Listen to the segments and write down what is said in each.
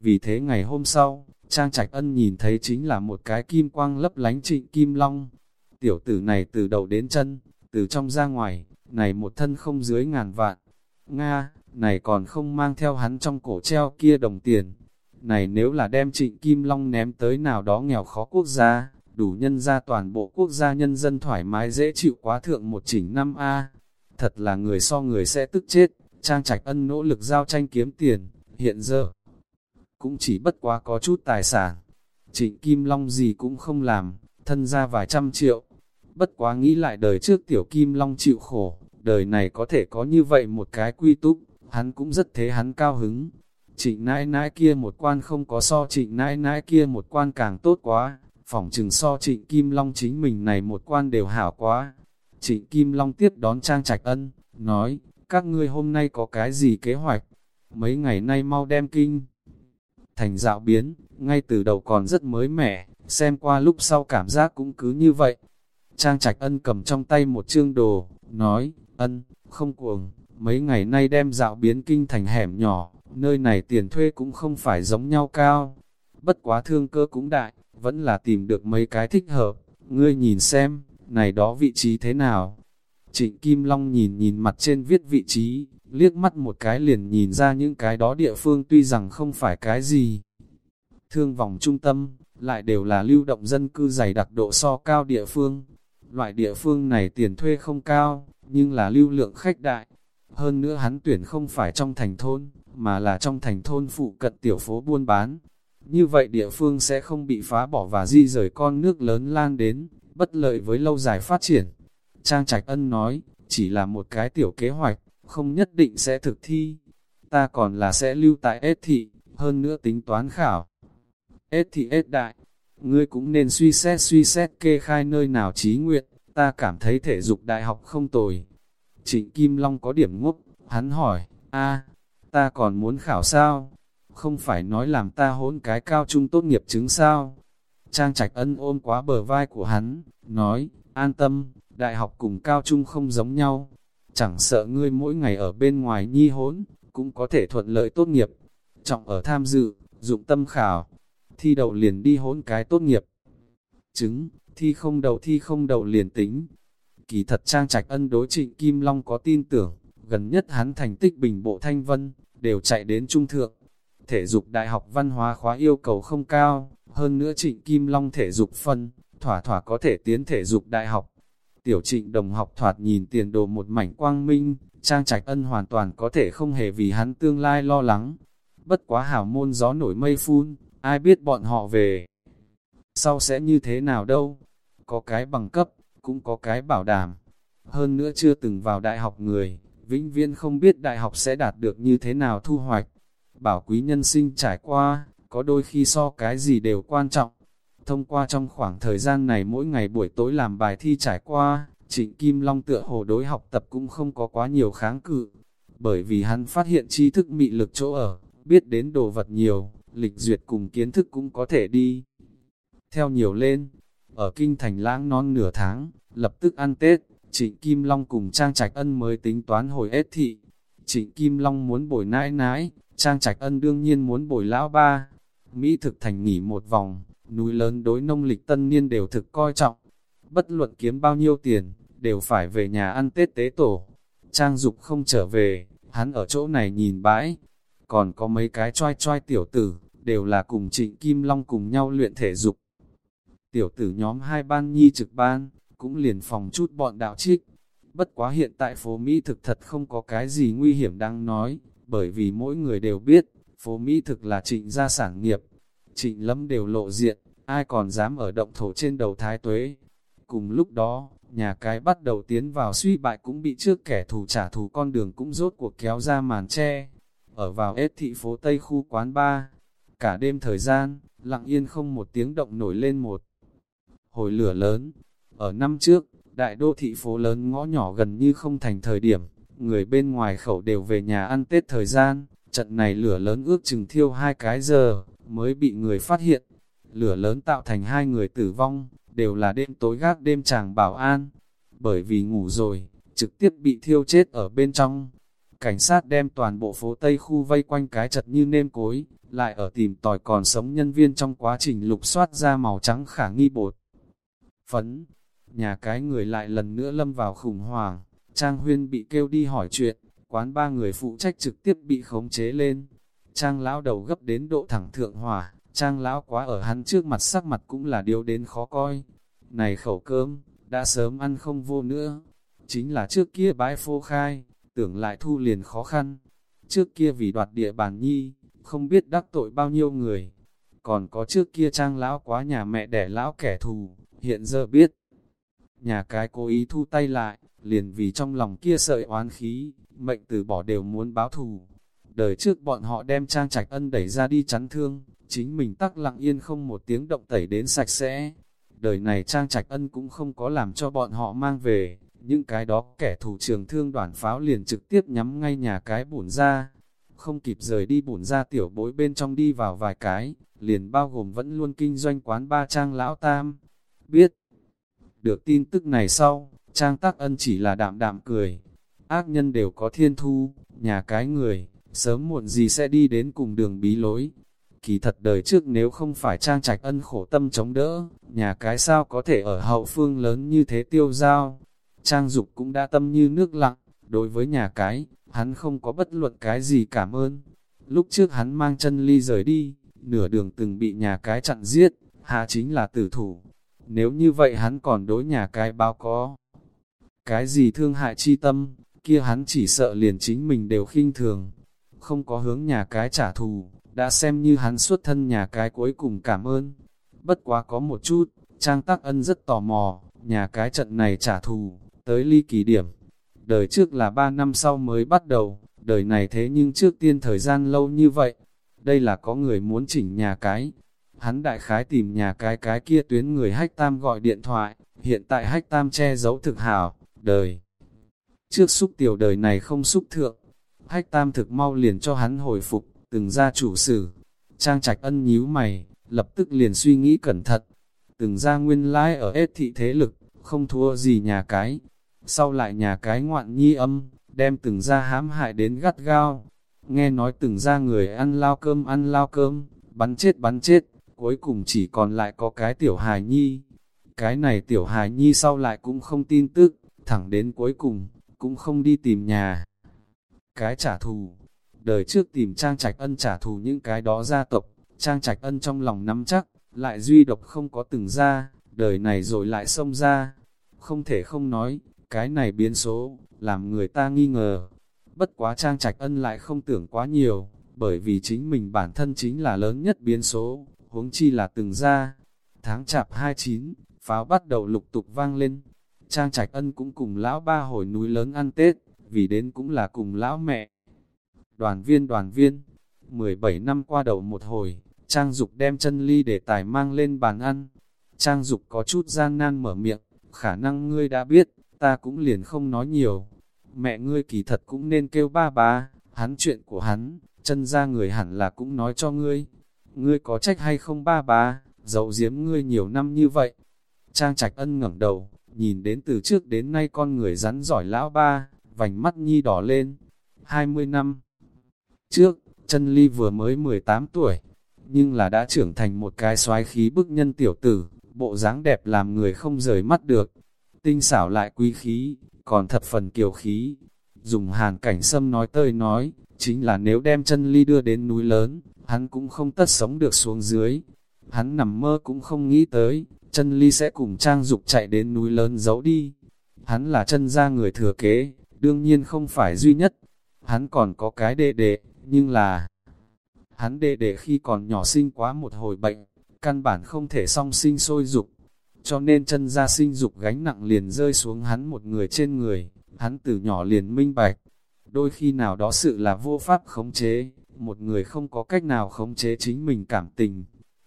Vì thế ngày hôm sau, Trang Trạch Ân nhìn thấy chính là một cái kim quang lấp lánh trịnh kim long. Tiểu tử này từ đầu đến chân, từ trong ra ngoài, này một thân không dưới ngàn vạn. Nga, này còn không mang theo hắn trong cổ treo kia đồng tiền. Này nếu là đem trịnh kim long ném tới nào đó nghèo khó quốc gia, đủ nhân ra toàn bộ quốc gia nhân dân thoải mái dễ chịu quá thượng một chỉnh năm A. Thật là người so người sẽ tức chết, Trang Trạch Ân nỗ lực giao tranh kiếm tiền, hiện giờ cũng chỉ bất quá có chút tài sản. Trịnh Kim Long gì cũng không làm, thân ra vài trăm triệu. Bất quá nghĩ lại đời trước tiểu Kim Long chịu khổ, đời này có thể có như vậy một cái quy túc, hắn cũng rất thế hắn cao hứng. Trịnh nãi nãi kia một quan không có so trịnh nãi nãi kia một quan càng tốt quá, phỏng chừng so trịnh Kim Long chính mình này một quan đều hảo quá. Trịnh Kim Long tiếp đón Trang Trạch Ân, nói, các ngươi hôm nay có cái gì kế hoạch? Mấy ngày nay mau đem kinh. Thành dạo biến, ngay từ đầu còn rất mới mẻ, xem qua lúc sau cảm giác cũng cứ như vậy. Trang Trạch Ân cầm trong tay một chương đồ, nói, Ân, không cuồng, mấy ngày nay đem dạo biến kinh thành hẻm nhỏ, nơi này tiền thuê cũng không phải giống nhau cao. Bất quá thương cơ cũng đại, vẫn là tìm được mấy cái thích hợp, ngươi nhìn xem, này đó vị trí thế nào. Trịnh Kim Long nhìn nhìn mặt trên viết vị trí, liếc mắt một cái liền nhìn ra những cái đó địa phương tuy rằng không phải cái gì. Thương vòng trung tâm, lại đều là lưu động dân cư dày đặc độ so cao địa phương. Loại địa phương này tiền thuê không cao, nhưng là lưu lượng khách đại. Hơn nữa hắn tuyển không phải trong thành thôn, mà là trong thành thôn phụ cận tiểu phố buôn bán. Như vậy địa phương sẽ không bị phá bỏ và di rời con nước lớn lan đến, bất lợi với lâu dài phát triển. Trang Trạch Ân nói, chỉ là một cái tiểu kế hoạch, không nhất định sẽ thực thi. Ta còn là sẽ lưu tại S thị, hơn nữa tính toán khảo. S thị S đại, ngươi cũng nên suy xét suy xét kê khai nơi nào trí nguyện, ta cảm thấy thể dục đại học không tồi. Trịnh Kim Long có điểm ngốc, hắn hỏi, a ta còn muốn khảo sao? Không phải nói làm ta hỗn cái cao trung tốt nghiệp chứng sao? Trang Trạch Ân ôm quá bờ vai của hắn, nói, an tâm, đại học cùng cao trung không giống nhau. Chẳng sợ ngươi mỗi ngày ở bên ngoài nhi hỗn, cũng có thể thuận lợi tốt nghiệp. Trọng ở tham dự, dụng tâm khảo, thi đậu liền đi hỗn cái tốt nghiệp. Chứng, thi không đậu thi không đậu liền tính. Kỳ thật Trang Trạch Ân đối trịnh Kim Long có tin tưởng, gần nhất hắn thành tích bình bộ thanh vân, đều chạy đến trung thượng. Thể dục đại học văn hóa khóa yêu cầu không cao, hơn nữa trịnh Kim Long thể dục phân, thỏa thỏa có thể tiến thể dục đại học. Tiểu trịnh đồng học thoạt nhìn tiền đồ một mảnh quang minh, Trang Trạch Ân hoàn toàn có thể không hề vì hắn tương lai lo lắng. Bất quá hảo môn gió nổi mây phun, ai biết bọn họ về. Sau sẽ như thế nào đâu? Có cái bằng cấp, cũng có cái bảo đảm. Hơn nữa chưa từng vào đại học người, vĩnh viên không biết đại học sẽ đạt được như thế nào thu hoạch. Bảo quý nhân sinh trải qua, có đôi khi so cái gì đều quan trọng. Thông qua trong khoảng thời gian này mỗi ngày buổi tối làm bài thi trải qua, Trịnh Kim Long tựa hồ đối học tập cũng không có quá nhiều kháng cự. Bởi vì hắn phát hiện tri thức mị lực chỗ ở, biết đến đồ vật nhiều, lịch duyệt cùng kiến thức cũng có thể đi. Theo nhiều lên, ở kinh thành lãng non nửa tháng, lập tức ăn Tết, Trịnh Kim Long cùng Trang Trạch Ân mới tính toán hồi ết thị. Trịnh Kim Long muốn bồi nãi nãi, Trang Trạch Ân đương nhiên muốn bồi lão ba. Mỹ thực thành nghỉ một vòng, núi lớn đối nông lịch tân niên đều thực coi trọng. Bất luận kiếm bao nhiêu tiền, đều phải về nhà ăn Tết tế tổ. Trang Dục không trở về, hắn ở chỗ này nhìn bãi. Còn có mấy cái choai choai tiểu tử, đều là cùng trịnh Kim Long cùng nhau luyện thể dục. Tiểu tử nhóm hai ban nhi trực ban, cũng liền phòng chút bọn đạo trích. Bất quá hiện tại phố Mỹ thực thật không có cái gì nguy hiểm đang nói, bởi vì mỗi người đều biết, phố Mỹ thực là trịnh gia sản nghiệp. Trịnh lâm đều lộ diện, ai còn dám ở động thổ trên đầu thái tuế. Cùng lúc đó, nhà cái bắt đầu tiến vào suy bại cũng bị trước kẻ thù trả thù con đường cũng rốt cuộc kéo ra màn che. Ở vào ết thị phố Tây khu quán ba, cả đêm thời gian, lặng yên không một tiếng động nổi lên một hồi lửa lớn. Ở năm trước, đại đô thị phố lớn ngõ nhỏ gần như không thành thời điểm, người bên ngoài khẩu đều về nhà ăn Tết thời gian, trận này lửa lớn ước chừng thiêu hai cái giờ, mới bị người phát hiện. Lửa lớn tạo thành hai người tử vong, đều là đêm tối gác đêm chàng bảo an, bởi vì ngủ rồi, trực tiếp bị thiêu chết ở bên trong. cảnh sát đem toàn bộ phố Tây khu vây quanh cái chật như nêm cối, lại ở tìm tòi còn sống nhân viên trong quá trình lục soát ra màu trắng khả nghi bột. Phấn, nhà cái người lại lần nữa lâm vào khủng hoảng, Trang Huyên bị kêu đi hỏi chuyện, quán ba người phụ trách trực tiếp bị khống chế lên. Trang lão đầu gấp đến độ thẳng thượng hỏa, Trang lão quá ở hắn trước mặt sắc mặt cũng là điều đến khó coi. Này khẩu cơm, đã sớm ăn không vô nữa. Chính là trước kia bãi phô khai, tưởng lại thu liền khó khăn. Trước kia vì đoạt địa bàn nhi, không biết đắc tội bao nhiêu người. Còn có trước kia trang lão quá nhà mẹ đẻ lão kẻ thù, hiện giờ biết. Nhà cái cố ý thu tay lại, liền vì trong lòng kia sợi oán khí, mệnh từ bỏ đều muốn báo thù. Đời trước bọn họ đem trang trạch ân đẩy ra đi chắn thương, chính mình tắc lặng yên không một tiếng động tẩy đến sạch sẽ. Đời này trang trạch ân cũng không có làm cho bọn họ mang về, những cái đó kẻ thủ trường thương đoàn pháo liền trực tiếp nhắm ngay nhà cái bổn ra. Không kịp rời đi bổn ra tiểu bối bên trong đi vào vài cái, liền bao gồm vẫn luôn kinh doanh quán ba trang lão tam. Biết, được tin tức này sau, trang tác ân chỉ là đạm đạm cười. Ác nhân đều có thiên thu, nhà cái người, sớm muộn gì sẽ đi đến cùng đường bí lối. Kỳ thật đời trước nếu không phải trang trạch ân khổ tâm chống đỡ, nhà cái sao có thể ở hậu phương lớn như thế tiêu giao. Trang dục cũng đã tâm như nước lặng, đối với nhà cái, hắn không có bất luận cái gì cảm ơn. Lúc trước hắn mang chân ly rời đi, nửa đường từng bị nhà cái chặn giết, hạ chính là tử thủ. Nếu như vậy hắn còn đối nhà cái báo có. Cái gì thương hại chi tâm, kia hắn chỉ sợ liền chính mình đều khinh thường. Không có hướng nhà cái trả thù, đã xem như hắn xuất thân nhà cái cuối cùng cảm ơn. Bất quá có một chút, Trang Tắc Ân rất tò mò, nhà cái trận này trả thù, tới ly kỳ điểm. Đời trước là ba năm sau mới bắt đầu, đời này thế nhưng trước tiên thời gian lâu như vậy. Đây là có người muốn chỉnh nhà cái. Hắn đại khái tìm nhà cái cái kia tuyến người hách tam gọi điện thoại, hiện tại hách tam che giấu thực hảo, đời. Trước xúc tiểu đời này không xúc thượng, hách tam thực mau liền cho hắn hồi phục, từng ra chủ sử. Trang trạch ân nhíu mày, lập tức liền suy nghĩ cẩn thận. Từng ra nguyên lai ở ết thị thế lực, không thua gì nhà cái. Sau lại nhà cái ngoạn nhi âm, đem từng ra hãm hại đến gắt gao. Nghe nói từng ra người ăn lao cơm ăn lao cơm, bắn chết bắn chết, cuối cùng chỉ còn lại có cái tiểu hài nhi. Cái này tiểu hài nhi sau lại cũng không tin tức, thẳng đến cuối cùng, cũng không đi tìm nhà. Cái trả thù, đời trước tìm Trang Trạch Ân trả thù những cái đó gia tộc, Trang Trạch Ân trong lòng nắm chắc, lại duy độc không có từng ra, đời này rồi lại xông ra. Không thể không nói, cái này biến số, làm người ta nghi ngờ. Bất quá Trang Trạch Ân lại không tưởng quá nhiều, bởi vì chính mình bản thân chính là lớn nhất biến số, huống chi là từng ra. Tháng chạp 29, pháo bắt đầu lục tục vang lên. Trang Trạch Ân cũng cùng lão ba hồi núi lớn ăn Tết, vì đến cũng là cùng lão mẹ. Đoàn viên đoàn viên, 17 năm qua đầu một hồi, Trang Dục đem chân ly để tài mang lên bàn ăn. Trang Dục có chút gian nan mở miệng, khả năng ngươi đã biết, ta cũng liền không nói nhiều. Mẹ ngươi kỳ thật cũng nên kêu ba ba, hắn chuyện của hắn, chân ra người hẳn là cũng nói cho ngươi. Ngươi có trách hay không ba ba, dậu diếm ngươi nhiều năm như vậy. Trang Trạch Ân ngẩng đầu, nhìn đến từ trước đến nay con người rắn giỏi lão ba, vành mắt nhi đỏ lên. 20 năm trước, chân ly vừa mới 18 tuổi, nhưng là đã trưởng thành một cái xoái khí bức nhân tiểu tử, bộ dáng đẹp làm người không rời mắt được. Tinh xảo lại quý khí, còn thập phần kiều khí. Dùng hàn cảnh sâm nói tơi nói, chính là nếu đem chân ly đưa đến núi lớn, hắn cũng không tất sống được xuống dưới. Hắn nằm mơ cũng không nghĩ tới, chân ly sẽ cùng trang dục chạy đến núi lớn giấu đi. Hắn là chân ra người thừa kế, đương nhiên không phải duy nhất. Hắn còn có cái đệ đệ, nhưng là... Hắn đệ đệ khi còn nhỏ sinh quá một hồi bệnh, căn bản không thể song sinh sôi dục. Cho nên chân ra sinh dục gánh nặng liền rơi xuống hắn một người trên người, hắn từ nhỏ liền minh bạch. Đôi khi nào đó sự là vô pháp khống chế, một người không có cách nào khống chế chính mình cảm tình.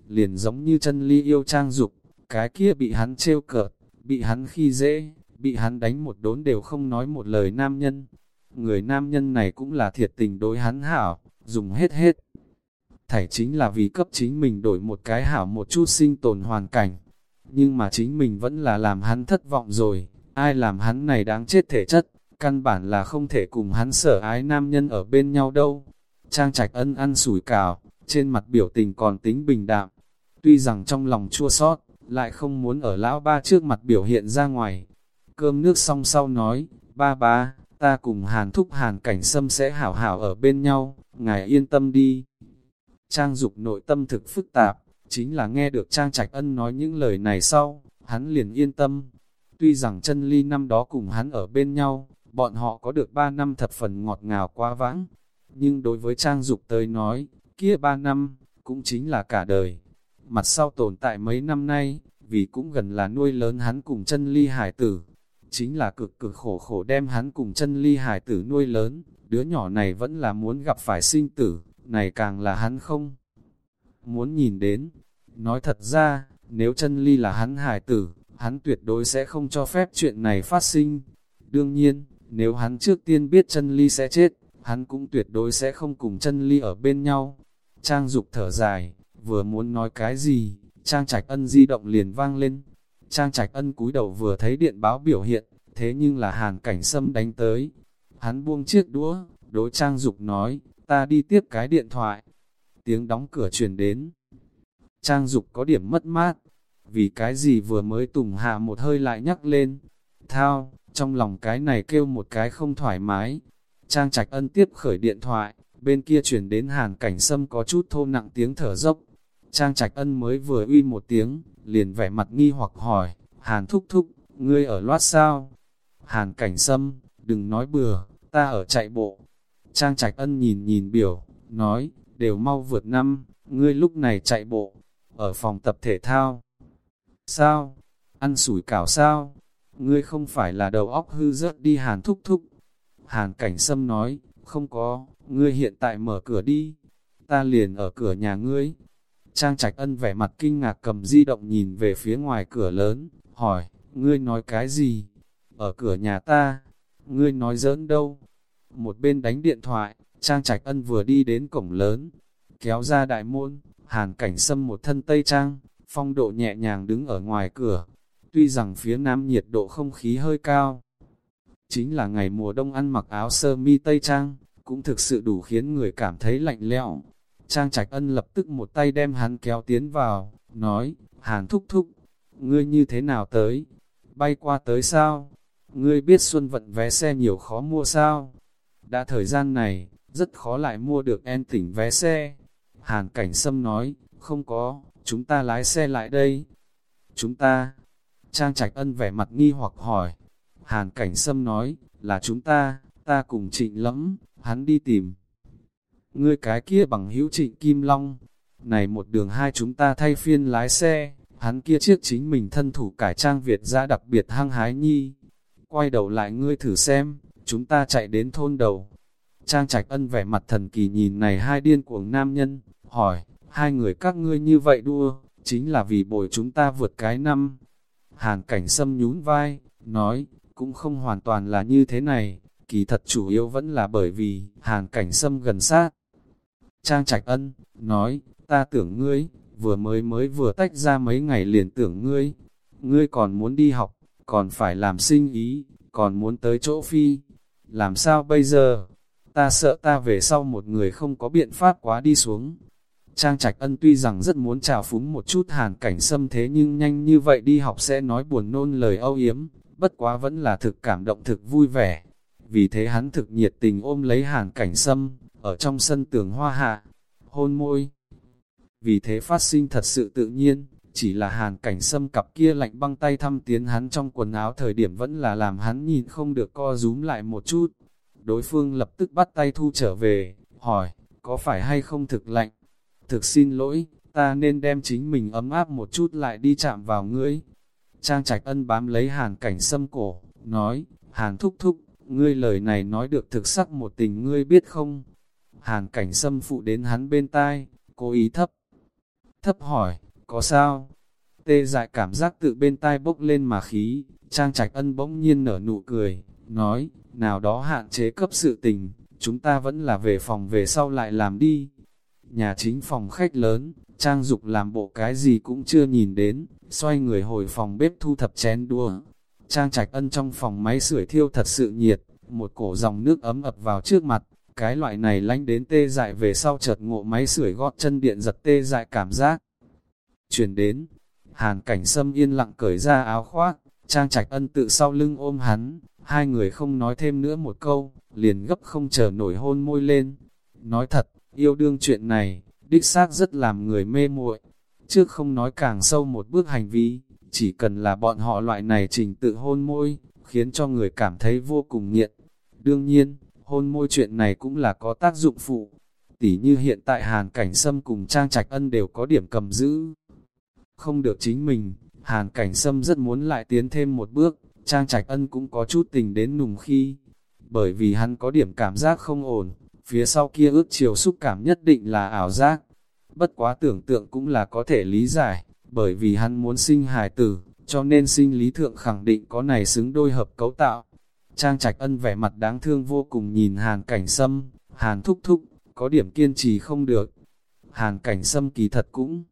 Liền giống như chân ly yêu trang dục, cái kia bị hắn trêu cợt, bị hắn khi dễ, bị hắn đánh một đốn đều không nói một lời nam nhân. Người nam nhân này cũng là thiệt tình đối hắn hảo, dùng hết hết. Thảy chính là vì cấp chính mình đổi một cái hảo một chút sinh tồn hoàn cảnh. Nhưng mà chính mình vẫn là làm hắn thất vọng rồi, ai làm hắn này đáng chết thể chất, căn bản là không thể cùng hắn sở ái nam nhân ở bên nhau đâu. Trang trạch ân ăn sủi cảo, trên mặt biểu tình còn tính bình đạm. Tuy rằng trong lòng chua sót, lại không muốn ở lão ba trước mặt biểu hiện ra ngoài. Cơm nước xong sau nói, ba ba, ta cùng hàn thúc hàn cảnh sâm sẽ hảo hảo ở bên nhau, ngài yên tâm đi. Trang dục nội tâm thực phức tạp, chính là nghe được Trang Trạch Ân nói những lời này sau, hắn liền yên tâm. Tuy rằng chân ly năm đó cùng hắn ở bên nhau, bọn họ có được 3 năm thập phần ngọt ngào quá vãng, nhưng đối với Trang Dục tới nói, kia 3 năm, cũng chính là cả đời. Mặt sau tồn tại mấy năm nay, vì cũng gần là nuôi lớn hắn cùng chân ly hải tử, chính là cực cực khổ khổ đem hắn cùng chân ly hải tử nuôi lớn, đứa nhỏ này vẫn là muốn gặp phải sinh tử, này càng là hắn không muốn nhìn đến. Nói thật ra, nếu chân ly là hắn hải tử, hắn tuyệt đối sẽ không cho phép chuyện này phát sinh. Đương nhiên, nếu hắn trước tiên biết chân ly sẽ chết, hắn cũng tuyệt đối sẽ không cùng chân ly ở bên nhau. Trang dục thở dài, vừa muốn nói cái gì, Trang Trạch Ân di động liền vang lên. Trang Trạch Ân cúi đầu vừa thấy điện báo biểu hiện, thế nhưng là hàn cảnh sâm đánh tới. Hắn buông chiếc đũa, đối Trang Dục nói, ta đi tiếp cái điện thoại. Tiếng đóng cửa truyền đến. Trang Dục có điểm mất mát, vì cái gì vừa mới tùng hạ một hơi lại nhắc lên. Thao, trong lòng cái này kêu một cái không thoải mái. Trang Trạch Ân tiếp khởi điện thoại, bên kia truyền đến hàn cảnh sâm có chút thô nặng tiếng thở dốc. Trang Trạch Ân mới vừa uy một tiếng, liền vẻ mặt nghi hoặc hỏi, hàn thúc thúc, ngươi ở loát sao? Hàn cảnh sâm, đừng nói bừa, ta ở chạy bộ. Trang Trạch Ân nhìn nhìn biểu, nói, đều mau vượt năm, ngươi lúc này chạy bộ, ở phòng tập thể thao. Sao? Ăn sủi cảo sao? Ngươi không phải là đầu óc hư rớt đi hàn thúc thúc. Hàn cảnh sâm nói, không có, ngươi hiện tại mở cửa đi. Ta liền ở cửa nhà ngươi. Trang trạch ân vẻ mặt kinh ngạc cầm di động nhìn về phía ngoài cửa lớn, hỏi, ngươi nói cái gì? Ở cửa nhà ta, ngươi nói giỡn đâu? Một bên đánh điện thoại, Trang trạch ân vừa đi đến cổng lớn, kéo ra đại môn, hàn cảnh sâm một thân tây trang, phong độ nhẹ nhàng đứng ở ngoài cửa. Tuy rằng phía nam nhiệt độ không khí hơi cao, chính là ngày mùa đông ăn mặc áo sơ mi tây trang, cũng thực sự đủ khiến người cảm thấy lạnh lẽo. Trang Trạch Ân lập tức một tay đem hắn kéo tiến vào, nói, Hàn thúc thúc, ngươi như thế nào tới? Bay qua tới sao? Ngươi biết xuân vận vé xe nhiều khó mua sao? Đã thời gian này, rất khó lại mua được en tỉnh vé xe. Hàn Cảnh Sâm nói, không có, chúng ta lái xe lại đây. Chúng ta, Trang Trạch Ân vẻ mặt nghi hoặc hỏi. Hàn Cảnh Sâm nói, là chúng ta, ta cùng trịnh lẫm, hắn đi tìm. Ngươi cái kia bằng hữu trịnh Kim Long, này một đường hai chúng ta thay phiên lái xe, hắn kia chiếc chính mình thân thủ cải trang Việt ra đặc biệt hăng hái nhi. Quay đầu lại ngươi thử xem, chúng ta chạy đến thôn đầu. Trang Trạch Ân vẻ mặt thần kỳ nhìn này hai điên cuồng nam nhân, hỏi, hai người các ngươi như vậy đua, chính là vì bồi chúng ta vượt cái năm. Hàn cảnh sâm nhún vai, nói, cũng không hoàn toàn là như thế này, kỳ thật chủ yếu vẫn là bởi vì hàn cảnh sâm gần sát. Trang Trạch Ân, nói, ta tưởng ngươi, vừa mới mới vừa tách ra mấy ngày liền tưởng ngươi, ngươi còn muốn đi học, còn phải làm sinh ý, còn muốn tới chỗ phi, làm sao bây giờ? Ta sợ ta về sau một người không có biện pháp quá đi xuống, Trang Trạch Ân tuy rằng rất muốn trào phúng một chút hàn cảnh xâm thế nhưng nhanh như vậy đi học sẽ nói buồn nôn lời âu yếm, bất quá vẫn là thực cảm động thực vui vẻ. Vì thế hắn thực nhiệt tình ôm lấy hàn cảnh sâm, ở trong sân tường hoa hạ, hôn môi. Vì thế phát sinh thật sự tự nhiên, chỉ là hàn cảnh sâm cặp kia lạnh băng tay thăm tiến hắn trong quần áo thời điểm vẫn là làm hắn nhìn không được co rúm lại một chút. Đối phương lập tức bắt tay thu trở về, hỏi, có phải hay không thực lạnh? thực xin lỗi, ta nên đem chính mình ấm áp một chút lại đi chạm vào ngươi. Trang trạch ân bám lấy hàn cảnh sâm cổ, nói, hàn thúc thúc, ngươi lời này nói được thực sắc một tình ngươi biết không? Hàn cảnh xâm phụ đến hắn bên tai, cố ý thấp. Thấp hỏi, có sao? Tê dại cảm giác tự bên tai bốc lên mà khí, trang trạch ân bỗng nhiên nở nụ cười, nói, nào đó hạn chế cấp sự tình, chúng ta vẫn là về phòng về sau lại làm đi nhà chính phòng khách lớn, Trang Dục làm bộ cái gì cũng chưa nhìn đến, xoay người hồi phòng bếp thu thập chén đua. Trang Trạch Ân trong phòng máy sưởi thiêu thật sự nhiệt, một cổ dòng nước ấm ập vào trước mặt, cái loại này lánh đến tê dại về sau chợt ngộ máy sưởi gót chân điện giật tê dại cảm giác. Chuyển đến, hàn cảnh sâm yên lặng cởi ra áo khoác, trang trạch ân tự sau lưng ôm hắn, hai người không nói thêm nữa một câu, liền gấp không chờ nổi hôn môi lên. Nói thật, yêu đương chuyện này, đích xác rất làm người mê muội. Trước không nói càng sâu một bước hành vi, chỉ cần là bọn họ loại này trình tự hôn môi, khiến cho người cảm thấy vô cùng nghiện. Đương nhiên, hôn môi chuyện này cũng là có tác dụng phụ. Tỉ như hiện tại Hàn Cảnh Sâm cùng Trang Trạch Ân đều có điểm cầm giữ. Không được chính mình, Hàn Cảnh Sâm rất muốn lại tiến thêm một bước, Trang Trạch Ân cũng có chút tình đến nùng khi. Bởi vì hắn có điểm cảm giác không ổn, phía sau kia ước chiều xúc cảm nhất định là ảo giác. Bất quá tưởng tượng cũng là có thể lý giải, bởi vì hắn muốn sinh hài tử, cho nên sinh lý thượng khẳng định có này xứng đôi hợp cấu tạo. Trang Trạch Ân vẻ mặt đáng thương vô cùng nhìn Hàn Cảnh Sâm, Hàn thúc thúc, có điểm kiên trì không được. Hàn Cảnh Sâm kỳ thật cũng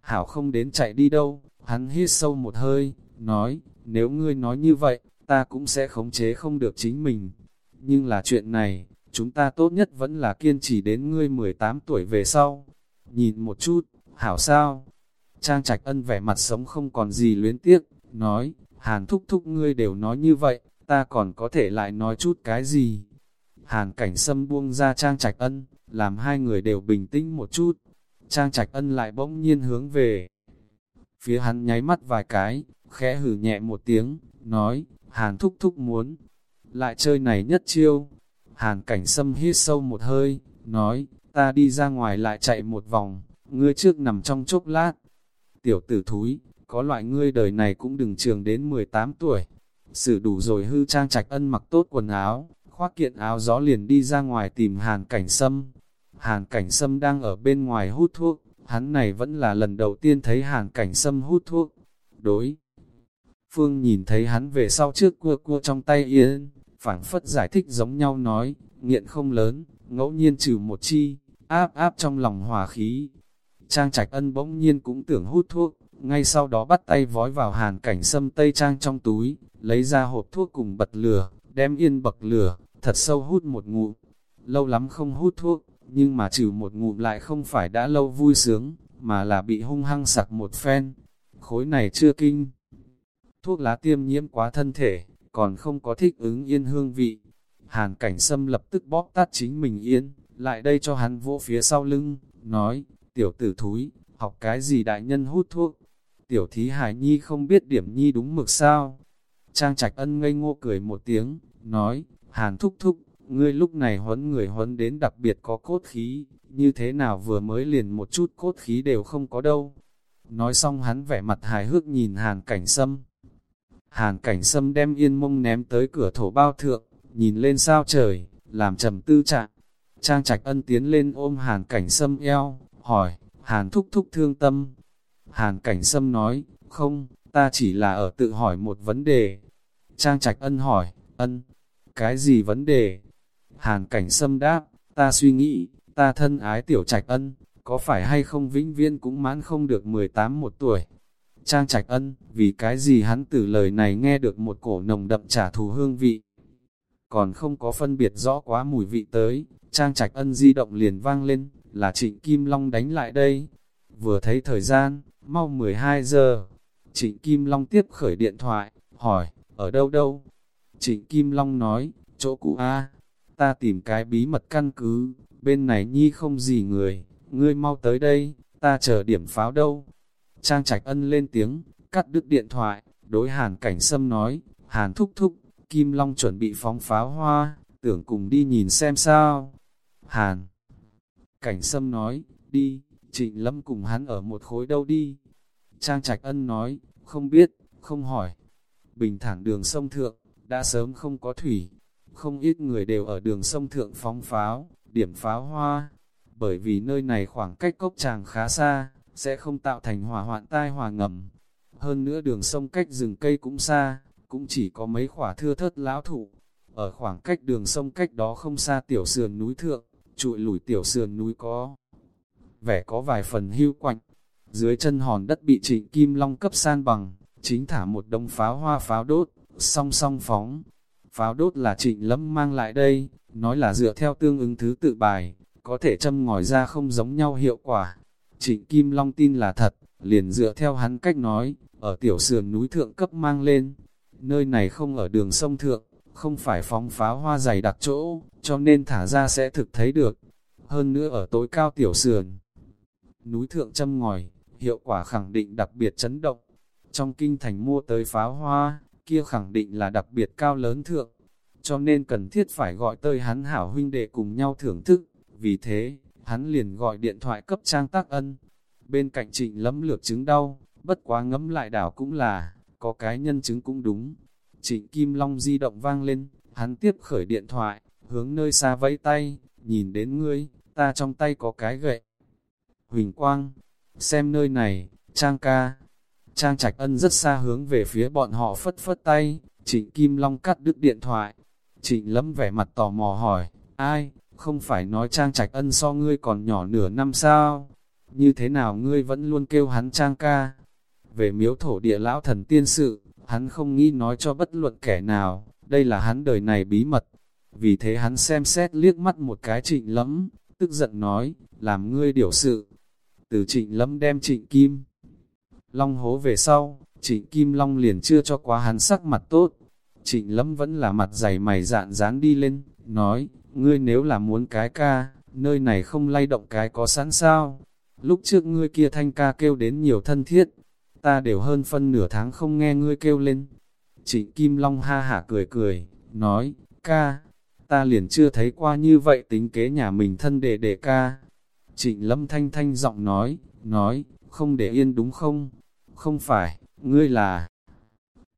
hảo không đến chạy đi đâu, hắn hít sâu một hơi, nói, nếu ngươi nói như vậy, ta cũng sẽ khống chế không được chính mình. Nhưng là chuyện này, chúng ta tốt nhất vẫn là kiên trì đến ngươi 18 tuổi về sau. Nhìn một chút, hảo sao? Trang Trạch Ân vẻ mặt sống không còn gì luyến tiếc, nói, Hàn thúc thúc ngươi đều nói như vậy, ta còn có thể lại nói chút cái gì? Hàn cảnh sâm buông ra Trang Trạch Ân, làm hai người đều bình tĩnh một chút. Trang Trạch Ân lại bỗng nhiên hướng về. Phía hắn nháy mắt vài cái, khẽ hử nhẹ một tiếng, nói, Hàn thúc thúc muốn, lại chơi này nhất chiêu. Hàn cảnh sâm hít sâu một hơi, nói, ta đi ra ngoài lại chạy một vòng, ngươi trước nằm trong chốc lát. Tiểu tử thúi, có loại ngươi đời này cũng đừng trường đến 18 tuổi xử đủ rồi hư trang trạch ân mặc tốt quần áo, khoác kiện áo gió liền đi ra ngoài tìm hàn cảnh sâm. Hàn cảnh sâm đang ở bên ngoài hút thuốc, hắn này vẫn là lần đầu tiên thấy hàn cảnh sâm hút thuốc. Đối, Phương nhìn thấy hắn về sau trước cua cua trong tay yên, phảng phất giải thích giống nhau nói, nghiện không lớn, ngẫu nhiên trừ một chi, áp áp trong lòng hòa khí. Trang trạch ân bỗng nhiên cũng tưởng hút thuốc, ngay sau đó bắt tay vói vào hàn cảnh sâm tây trang trong túi, lấy ra hộp thuốc cùng bật lửa, đem yên bậc lửa, thật sâu hút một ngụm. Lâu lắm không hút thuốc, nhưng mà trừ một ngụm lại không phải đã lâu vui sướng, mà là bị hung hăng sặc một phen. Khối này chưa kinh. Thuốc lá tiêm nhiễm quá thân thể, còn không có thích ứng yên hương vị. Hàn cảnh sâm lập tức bóp tắt chính mình yên, lại đây cho hắn vỗ phía sau lưng, nói, tiểu tử thúi, học cái gì đại nhân hút thuốc. Tiểu thí hải nhi không biết điểm nhi đúng mực sao. Trang trạch ân ngây ngô cười một tiếng, nói, hàn thúc thúc, ngươi lúc này huấn người huấn đến đặc biệt có cốt khí, như thế nào vừa mới liền một chút cốt khí đều không có đâu. Nói xong hắn vẻ mặt hài hước nhìn hàn cảnh sâm. Hàn cảnh sâm đem yên mông ném tới cửa thổ bao thượng, nhìn lên sao trời, làm trầm tư trạng. Trang trạch ân tiến lên ôm hàn cảnh sâm eo, hỏi, hàn thúc thúc thương tâm. Hàn cảnh sâm nói, không, ta chỉ là ở tự hỏi một vấn đề. Trang trạch ân hỏi, ân, cái gì vấn đề? Hàn cảnh sâm đáp, ta suy nghĩ, ta thân ái tiểu trạch ân, có phải hay không vĩnh viên cũng mãn không được 18 một tuổi. Trang trạch ân, vì cái gì hắn từ lời này nghe được một cổ nồng đậm trả thù hương vị. Còn không có phân biệt rõ quá mùi vị tới, Trang trạch ân di động liền vang lên, là Trịnh Kim Long đánh lại đây. Vừa thấy thời gian, mau 12 giờ, Trịnh Kim Long tiếp khởi điện thoại, hỏi, ở đâu đâu? Trịnh Kim Long nói, chỗ cũ A, ta tìm cái bí mật căn cứ, bên này nhi không gì người, ngươi mau tới đây, ta chờ điểm pháo đâu. Trang Trạch Ân lên tiếng, cắt đứt điện thoại, đối Hàn Cảnh Sâm nói, Hàn thúc thúc, Kim Long chuẩn bị phóng pháo hoa, tưởng cùng đi nhìn xem sao. Hàn Cảnh Sâm nói, đi, trịnh lâm cùng hắn ở một khối đâu đi. Trang Trạch Ân nói, không biết, không hỏi. Bình thẳng đường sông Thượng, đã sớm không có thủy. Không ít người đều ở đường sông Thượng phóng pháo, điểm pháo hoa. Bởi vì nơi này khoảng cách cốc tràng khá xa, sẽ không tạo thành hỏa hoạn tai hòa ngầm. Hơn nữa đường sông cách rừng cây cũng xa, cũng chỉ có mấy khỏa thưa thớt lão thụ. Ở khoảng cách đường sông cách đó không xa tiểu sườn núi thượng, trụi lủi tiểu sườn núi có. Vẻ có vài phần hưu quạnh, dưới chân hòn đất bị trịnh kim long cấp san bằng, chính thả một đông pháo hoa pháo đốt, song song phóng. pháo đốt là trịnh lâm mang lại đây, nói là dựa theo tương ứng thứ tự bài, có thể châm ngòi ra không giống nhau hiệu quả. Trịnh Kim Long tin là thật, liền dựa theo hắn cách nói, ở tiểu sườn núi thượng cấp mang lên. Nơi này không ở đường sông thượng, không phải phóng pháo hoa dày đặc chỗ, cho nên thả ra sẽ thực thấy được. Hơn nữa ở tối cao tiểu sườn, núi thượng châm ngòi, hiệu quả khẳng định đặc biệt chấn động. Trong kinh thành mua tới pháo hoa, kia khẳng định là đặc biệt cao lớn thượng, cho nên cần thiết phải gọi tơi hắn hảo huynh đệ cùng nhau thưởng thức. Vì thế, hắn liền gọi điện thoại cấp trang tác ân. Bên cạnh trịnh lấm lược chứng đau, bất quá ngấm lại đảo cũng là, có cái nhân chứng cũng đúng. Trịnh Kim Long di động vang lên, hắn tiếp khởi điện thoại, hướng nơi xa vẫy tay, nhìn đến ngươi, ta trong tay có cái gậy. Huỳnh Quang, xem nơi này, Trang ca. Trang Trạch Ân rất xa hướng về phía bọn họ phất phất tay, Trịnh Kim Long cắt đứt điện thoại. Trịnh Lâm vẻ mặt tò mò hỏi, ai, không phải nói Trang Trạch Ân so ngươi còn nhỏ nửa năm sao? Như thế nào ngươi vẫn luôn kêu hắn Trang ca? Về miếu thổ địa lão thần tiên sự, hắn không nghĩ nói cho bất luận kẻ nào, đây là hắn đời này bí mật. Vì thế hắn xem xét liếc mắt một cái trịnh lẫm, tức giận nói, làm ngươi điều sự. Từ trịnh Lâm đem trịnh kim. Long hố về sau, trịnh kim long liền chưa cho quá hắn sắc mặt tốt. Trịnh Lâm vẫn là mặt dày mày dạn dán đi lên, nói, ngươi nếu là muốn cái ca, nơi này không lay động cái có sẵn sao. Lúc trước ngươi kia thanh ca kêu đến nhiều thân thiết, ta đều hơn phân nửa tháng không nghe ngươi kêu lên. Trịnh Kim Long ha hả cười cười, nói, ca, ta liền chưa thấy qua như vậy tính kế nhà mình thân đệ đệ ca. Trịnh Lâm thanh thanh giọng nói, nói, không để yên đúng không? Không phải, ngươi là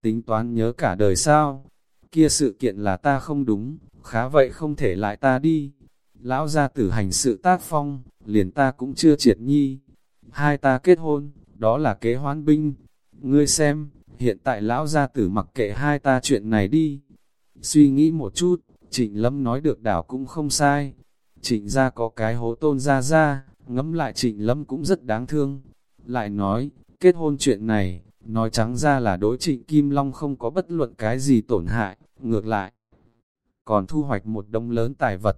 tính toán nhớ cả đời sao? Kia sự kiện là ta không đúng, khá vậy không thể lại ta đi. Lão gia tử hành sự tác phong, liền ta cũng chưa triệt nhi. Hai ta kết hôn, đó là kế hoán binh. Ngươi xem, hiện tại lão gia tử mặc kệ hai ta chuyện này đi. Suy nghĩ một chút, trịnh lâm nói được đảo cũng không sai. Trịnh gia có cái hố tôn gia gia, ngẫm lại trịnh lâm cũng rất đáng thương. Lại nói, kết hôn chuyện này, nói trắng ra là đối trịnh Kim Long không có bất luận cái gì tổn hại, ngược lại. Còn thu hoạch một đông lớn tài vật,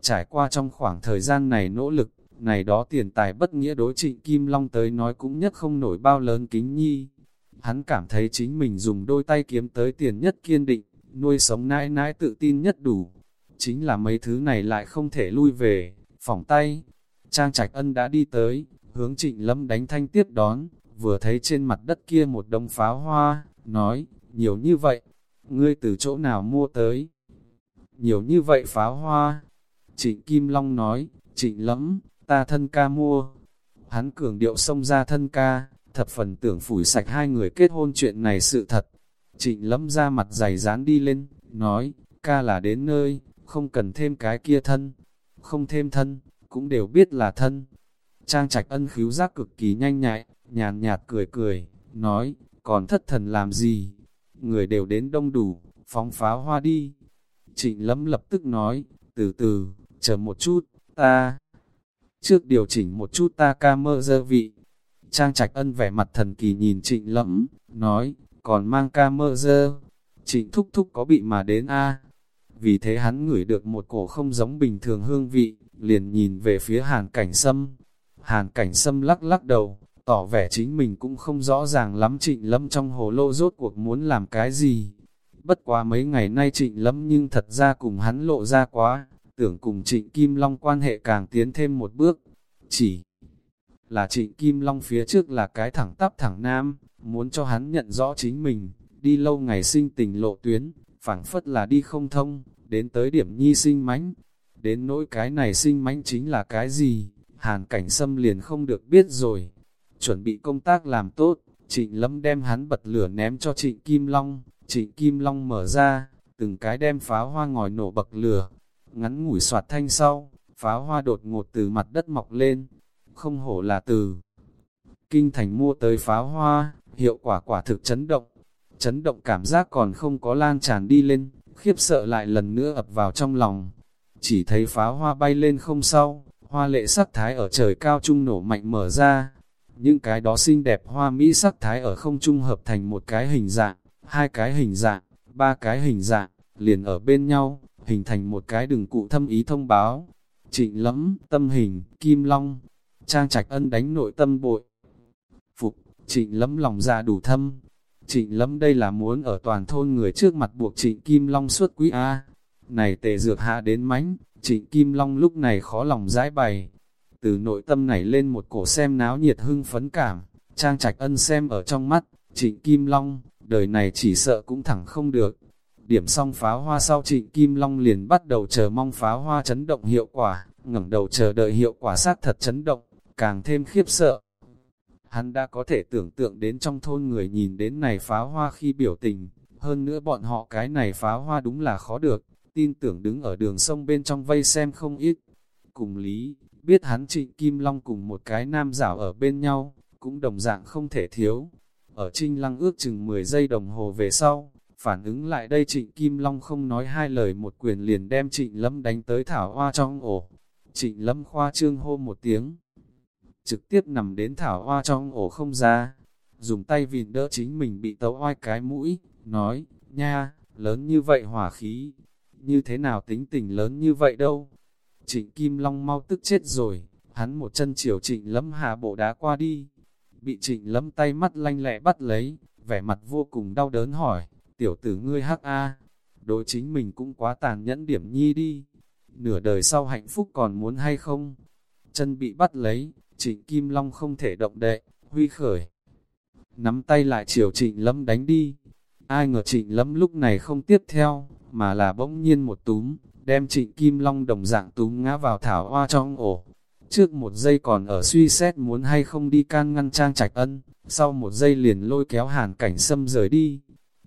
trải qua trong khoảng thời gian này nỗ lực, này đó tiền tài bất nghĩa đối trịnh Kim Long tới nói cũng nhất không nổi bao lớn kính nhi. Hắn cảm thấy chính mình dùng đôi tay kiếm tới tiền nhất kiên định, nuôi sống nãi nãi tự tin nhất đủ. Chính là mấy thứ này lại không thể lui về, phỏng tay. Trang Trạch Ân đã đi tới, hướng trịnh lâm đánh thanh tiếp đón, vừa thấy trên mặt đất kia một đống pháo hoa, nói, nhiều như vậy, ngươi từ chỗ nào mua tới? Nhiều như vậy pháo hoa. Trịnh Kim Long nói, trịnh lẫm, ta thân ca mua. Hắn cường điệu xông ra thân ca, thập phần tưởng phủi sạch hai người kết hôn chuyện này sự thật. Trịnh lẫm ra mặt dày dán đi lên, nói, ca là đến nơi, không cần thêm cái kia thân. Không thêm thân, cũng đều biết là thân. Trang trạch ân khíu giác cực kỳ nhanh nhạy, nhàn nhạt cười cười, nói, còn thất thần làm gì? Người đều đến đông đủ, phóng pháo hoa đi. Trịnh lẫm lập tức nói, từ từ, chờ một chút, ta trước điều chỉnh một chút ta ca mơ dơ vị. Trang trạch ân vẻ mặt thần kỳ nhìn trịnh lẫm, nói, còn mang ca mơ dơ. Trịnh thúc thúc có bị mà đến a vì thế hắn ngửi được một cổ không giống bình thường hương vị, liền nhìn về phía hàn cảnh sâm. Hàn cảnh sâm lắc lắc đầu, tỏ vẻ chính mình cũng không rõ ràng lắm trịnh lâm trong hồ lô rốt cuộc muốn làm cái gì. Bất quá mấy ngày nay trịnh lâm nhưng thật ra cùng hắn lộ ra quá, tưởng cùng trịnh Kim Long quan hệ càng tiến thêm một bước. Chỉ là trịnh Kim Long phía trước là cái thẳng tắp thẳng nam, muốn cho hắn nhận rõ chính mình, đi lâu ngày sinh tình lộ tuyến, phảng phất là đi không thông, đến tới điểm nhi sinh mánh. Đến nỗi cái này sinh mánh chính là cái gì, hàn cảnh xâm liền không được biết rồi. Chuẩn bị công tác làm tốt, trịnh lâm đem hắn bật lửa ném cho trịnh Kim Long, trịnh Kim Long mở ra, từng cái đem pháo hoa ngòi nổ bậc lửa, ngắn ngủi soạt thanh sau, pháo hoa đột ngột từ mặt đất mọc lên, không hổ là từ. Kinh thành mua tới pháo hoa, hiệu quả quả thực chấn động, chấn động cảm giác còn không có lan tràn đi lên, khiếp sợ lại lần nữa ập vào trong lòng. Chỉ thấy pháo hoa bay lên không sau, hoa lệ sắc thái ở trời cao trung nổ mạnh mở ra. Những cái đó xinh đẹp hoa mỹ sắc thái ở không trung hợp thành một cái hình dạng, hai cái hình dạng, ba cái hình dạng, liền ở bên nhau, hình thành một cái đường cụ thâm ý thông báo. Trịnh lẫm, tâm hình, kim long, trang trạch ân đánh nội tâm bội. Phục, trịnh lẫm lòng ra đủ thâm. Trịnh lâm đây là muốn ở toàn thôn người trước mặt buộc trịnh kim long suốt quý A. Này tề dược hạ đến mánh, trịnh kim long lúc này khó lòng giải bày. Từ nội tâm này lên một cổ xem náo nhiệt hưng phấn cảm, trang trạch ân xem ở trong mắt, trịnh kim long, đời này chỉ sợ cũng thẳng không được. Điểm xong pháo hoa sau trịnh Kim Long liền bắt đầu chờ mong pháo hoa chấn động hiệu quả, ngẩng đầu chờ đợi hiệu quả sát thật chấn động, càng thêm khiếp sợ. Hắn đã có thể tưởng tượng đến trong thôn người nhìn đến này pháo hoa khi biểu tình, hơn nữa bọn họ cái này pháo hoa đúng là khó được, tin tưởng đứng ở đường sông bên trong vây xem không ít. Cùng lý, biết hắn trịnh Kim Long cùng một cái nam giảo ở bên nhau, cũng đồng dạng không thể thiếu. Ở trinh lăng ước chừng 10 giây đồng hồ về sau, Phản ứng lại đây trịnh Kim Long không nói hai lời một quyền liền đem trịnh lâm đánh tới thảo hoa trong ổ. Trịnh lâm khoa trương hô một tiếng. Trực tiếp nằm đến thảo hoa trong ổ không ra. Dùng tay vịn đỡ chính mình bị tấu oai cái mũi, nói, nha, lớn như vậy hỏa khí. Như thế nào tính tình lớn như vậy đâu. Trịnh Kim Long mau tức chết rồi, hắn một chân chiều trịnh lấm hạ bộ đá qua đi. Bị trịnh lấm tay mắt lanh lẹ bắt lấy, vẻ mặt vô cùng đau đớn hỏi, tiểu tử ngươi hắc a, đối chính mình cũng quá tàn nhẫn điểm nhi đi, nửa đời sau hạnh phúc còn muốn hay không? Chân bị bắt lấy, trịnh Kim Long không thể động đậy, huy khởi. Nắm tay lại chiều trịnh lâm đánh đi, ai ngờ trịnh lâm lúc này không tiếp theo, mà là bỗng nhiên một túm, đem trịnh Kim Long đồng dạng túm ngã vào thảo hoa trong ổ. Trước một giây còn ở suy xét muốn hay không đi can ngăn trang trạch ân, sau một giây liền lôi kéo hàn cảnh sâm rời đi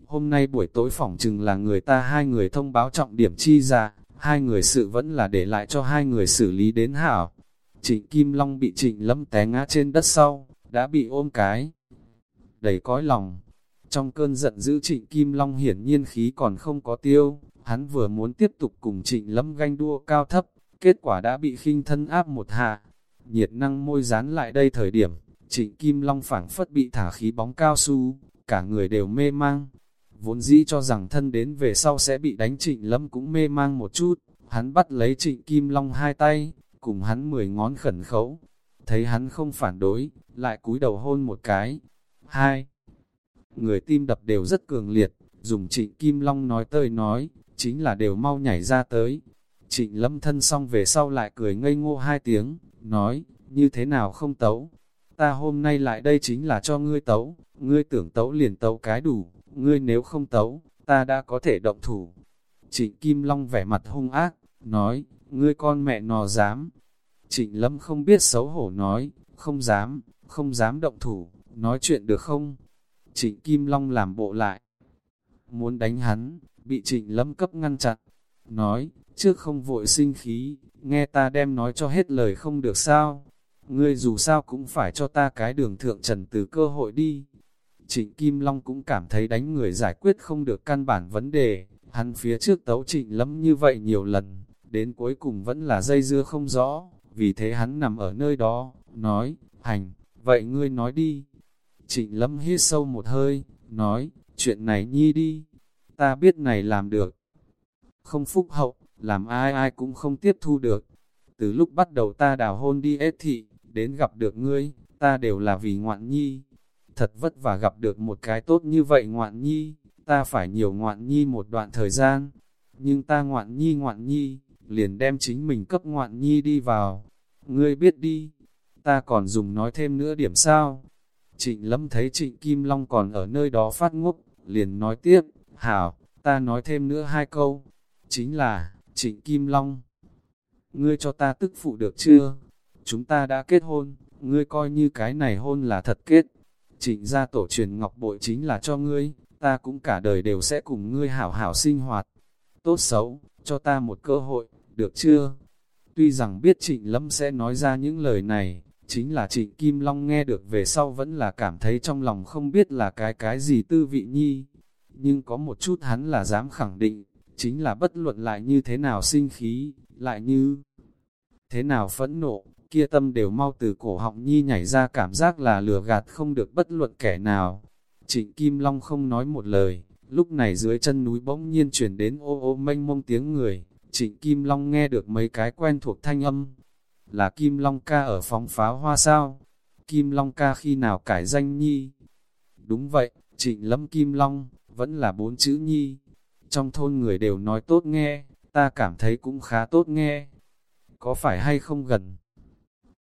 hôm nay buổi tối phỏng chừng là người ta hai người thông báo trọng điểm chi ra, hai người sự vẫn là để lại cho hai người xử lý đến hảo. Trịnh Kim Long bị trịnh lâm té ngã trên đất sau, đã bị ôm cái. Đầy cõi lòng, trong cơn giận dữ trịnh Kim Long hiển nhiên khí còn không có tiêu, hắn vừa muốn tiếp tục cùng trịnh lâm ganh đua cao thấp, kết quả đã bị khinh thân áp một hạ. Nhiệt năng môi dán lại đây thời điểm, trịnh Kim Long phảng phất bị thả khí bóng cao su, cả người đều mê mang, vốn dĩ cho rằng thân đến về sau sẽ bị đánh trịnh lâm cũng mê mang một chút, hắn bắt lấy trịnh Kim Long hai tay, cùng hắn mười ngón khẩn khấu, thấy hắn không phản đối, lại cúi đầu hôn một cái. Hai, người tim đập đều rất cường liệt, dùng trịnh Kim Long nói tơi nói, chính là đều mau nhảy ra tới. Trịnh lâm thân xong về sau lại cười ngây ngô hai tiếng, nói, như thế nào không tấu. Ta hôm nay lại đây chính là cho ngươi tấu, ngươi tưởng tấu liền tấu cái đủ ngươi nếu không tấu, ta đã có thể động thủ. Trịnh Kim Long vẻ mặt hung ác, nói, ngươi con mẹ nò dám. Trịnh Lâm không biết xấu hổ nói, không dám, không dám động thủ, nói chuyện được không? Trịnh Kim Long làm bộ lại. Muốn đánh hắn, bị trịnh Lâm cấp ngăn chặn. Nói, trước không vội sinh khí, nghe ta đem nói cho hết lời không được sao? Ngươi dù sao cũng phải cho ta cái đường thượng trần từ cơ hội đi. Trịnh Kim Long cũng cảm thấy đánh người giải quyết không được căn bản vấn đề, hắn phía trước tấu trịnh lâm như vậy nhiều lần, đến cuối cùng vẫn là dây dưa không rõ, vì thế hắn nằm ở nơi đó, nói, hành, vậy ngươi nói đi. Trịnh lâm hít sâu một hơi, nói, chuyện này nhi đi, ta biết này làm được. Không phúc hậu, làm ai ai cũng không tiếp thu được. Từ lúc bắt đầu ta đào hôn đi ết thị, đến gặp được ngươi, ta đều là vì ngoạn nhi, thật vất vả gặp được một cái tốt như vậy ngoạn nhi, ta phải nhiều ngoạn nhi một đoạn thời gian, nhưng ta ngoạn nhi ngoạn nhi, liền đem chính mình cấp ngoạn nhi đi vào, ngươi biết đi, ta còn dùng nói thêm nữa điểm sao. Trịnh Lâm thấy Trịnh Kim Long còn ở nơi đó phát ngốc, liền nói tiếp, hảo, ta nói thêm nữa hai câu, chính là, Trịnh Kim Long, ngươi cho ta tức phụ được chưa? Chúng ta đã kết hôn, ngươi coi như cái này hôn là thật kết. Trịnh gia tổ truyền ngọc bội chính là cho ngươi, ta cũng cả đời đều sẽ cùng ngươi hảo hảo sinh hoạt. Tốt xấu, cho ta một cơ hội, được chưa? Tuy rằng biết trịnh lâm sẽ nói ra những lời này, chính là trịnh Kim Long nghe được về sau vẫn là cảm thấy trong lòng không biết là cái cái gì tư vị nhi. Nhưng có một chút hắn là dám khẳng định, chính là bất luận lại như thế nào sinh khí, lại như thế nào phẫn nộ, kia tâm đều mau từ cổ họng nhi nhảy ra cảm giác là lừa gạt không được bất luận kẻ nào. Trịnh Kim Long không nói một lời, Lúc này dưới chân núi bỗng nhiên chuyển đến ô ô mênh mông tiếng người, trịnh Kim Long nghe được mấy cái quen thuộc thanh âm. Là Kim Long ca ở phòng pháo hoa sao? Kim Long ca khi nào cải danh nhi? Đúng vậy, trịnh lâm Kim Long, vẫn là bốn chữ nhi. Trong thôn người đều nói tốt nghe, ta cảm thấy cũng khá tốt nghe. Có phải hay không gần?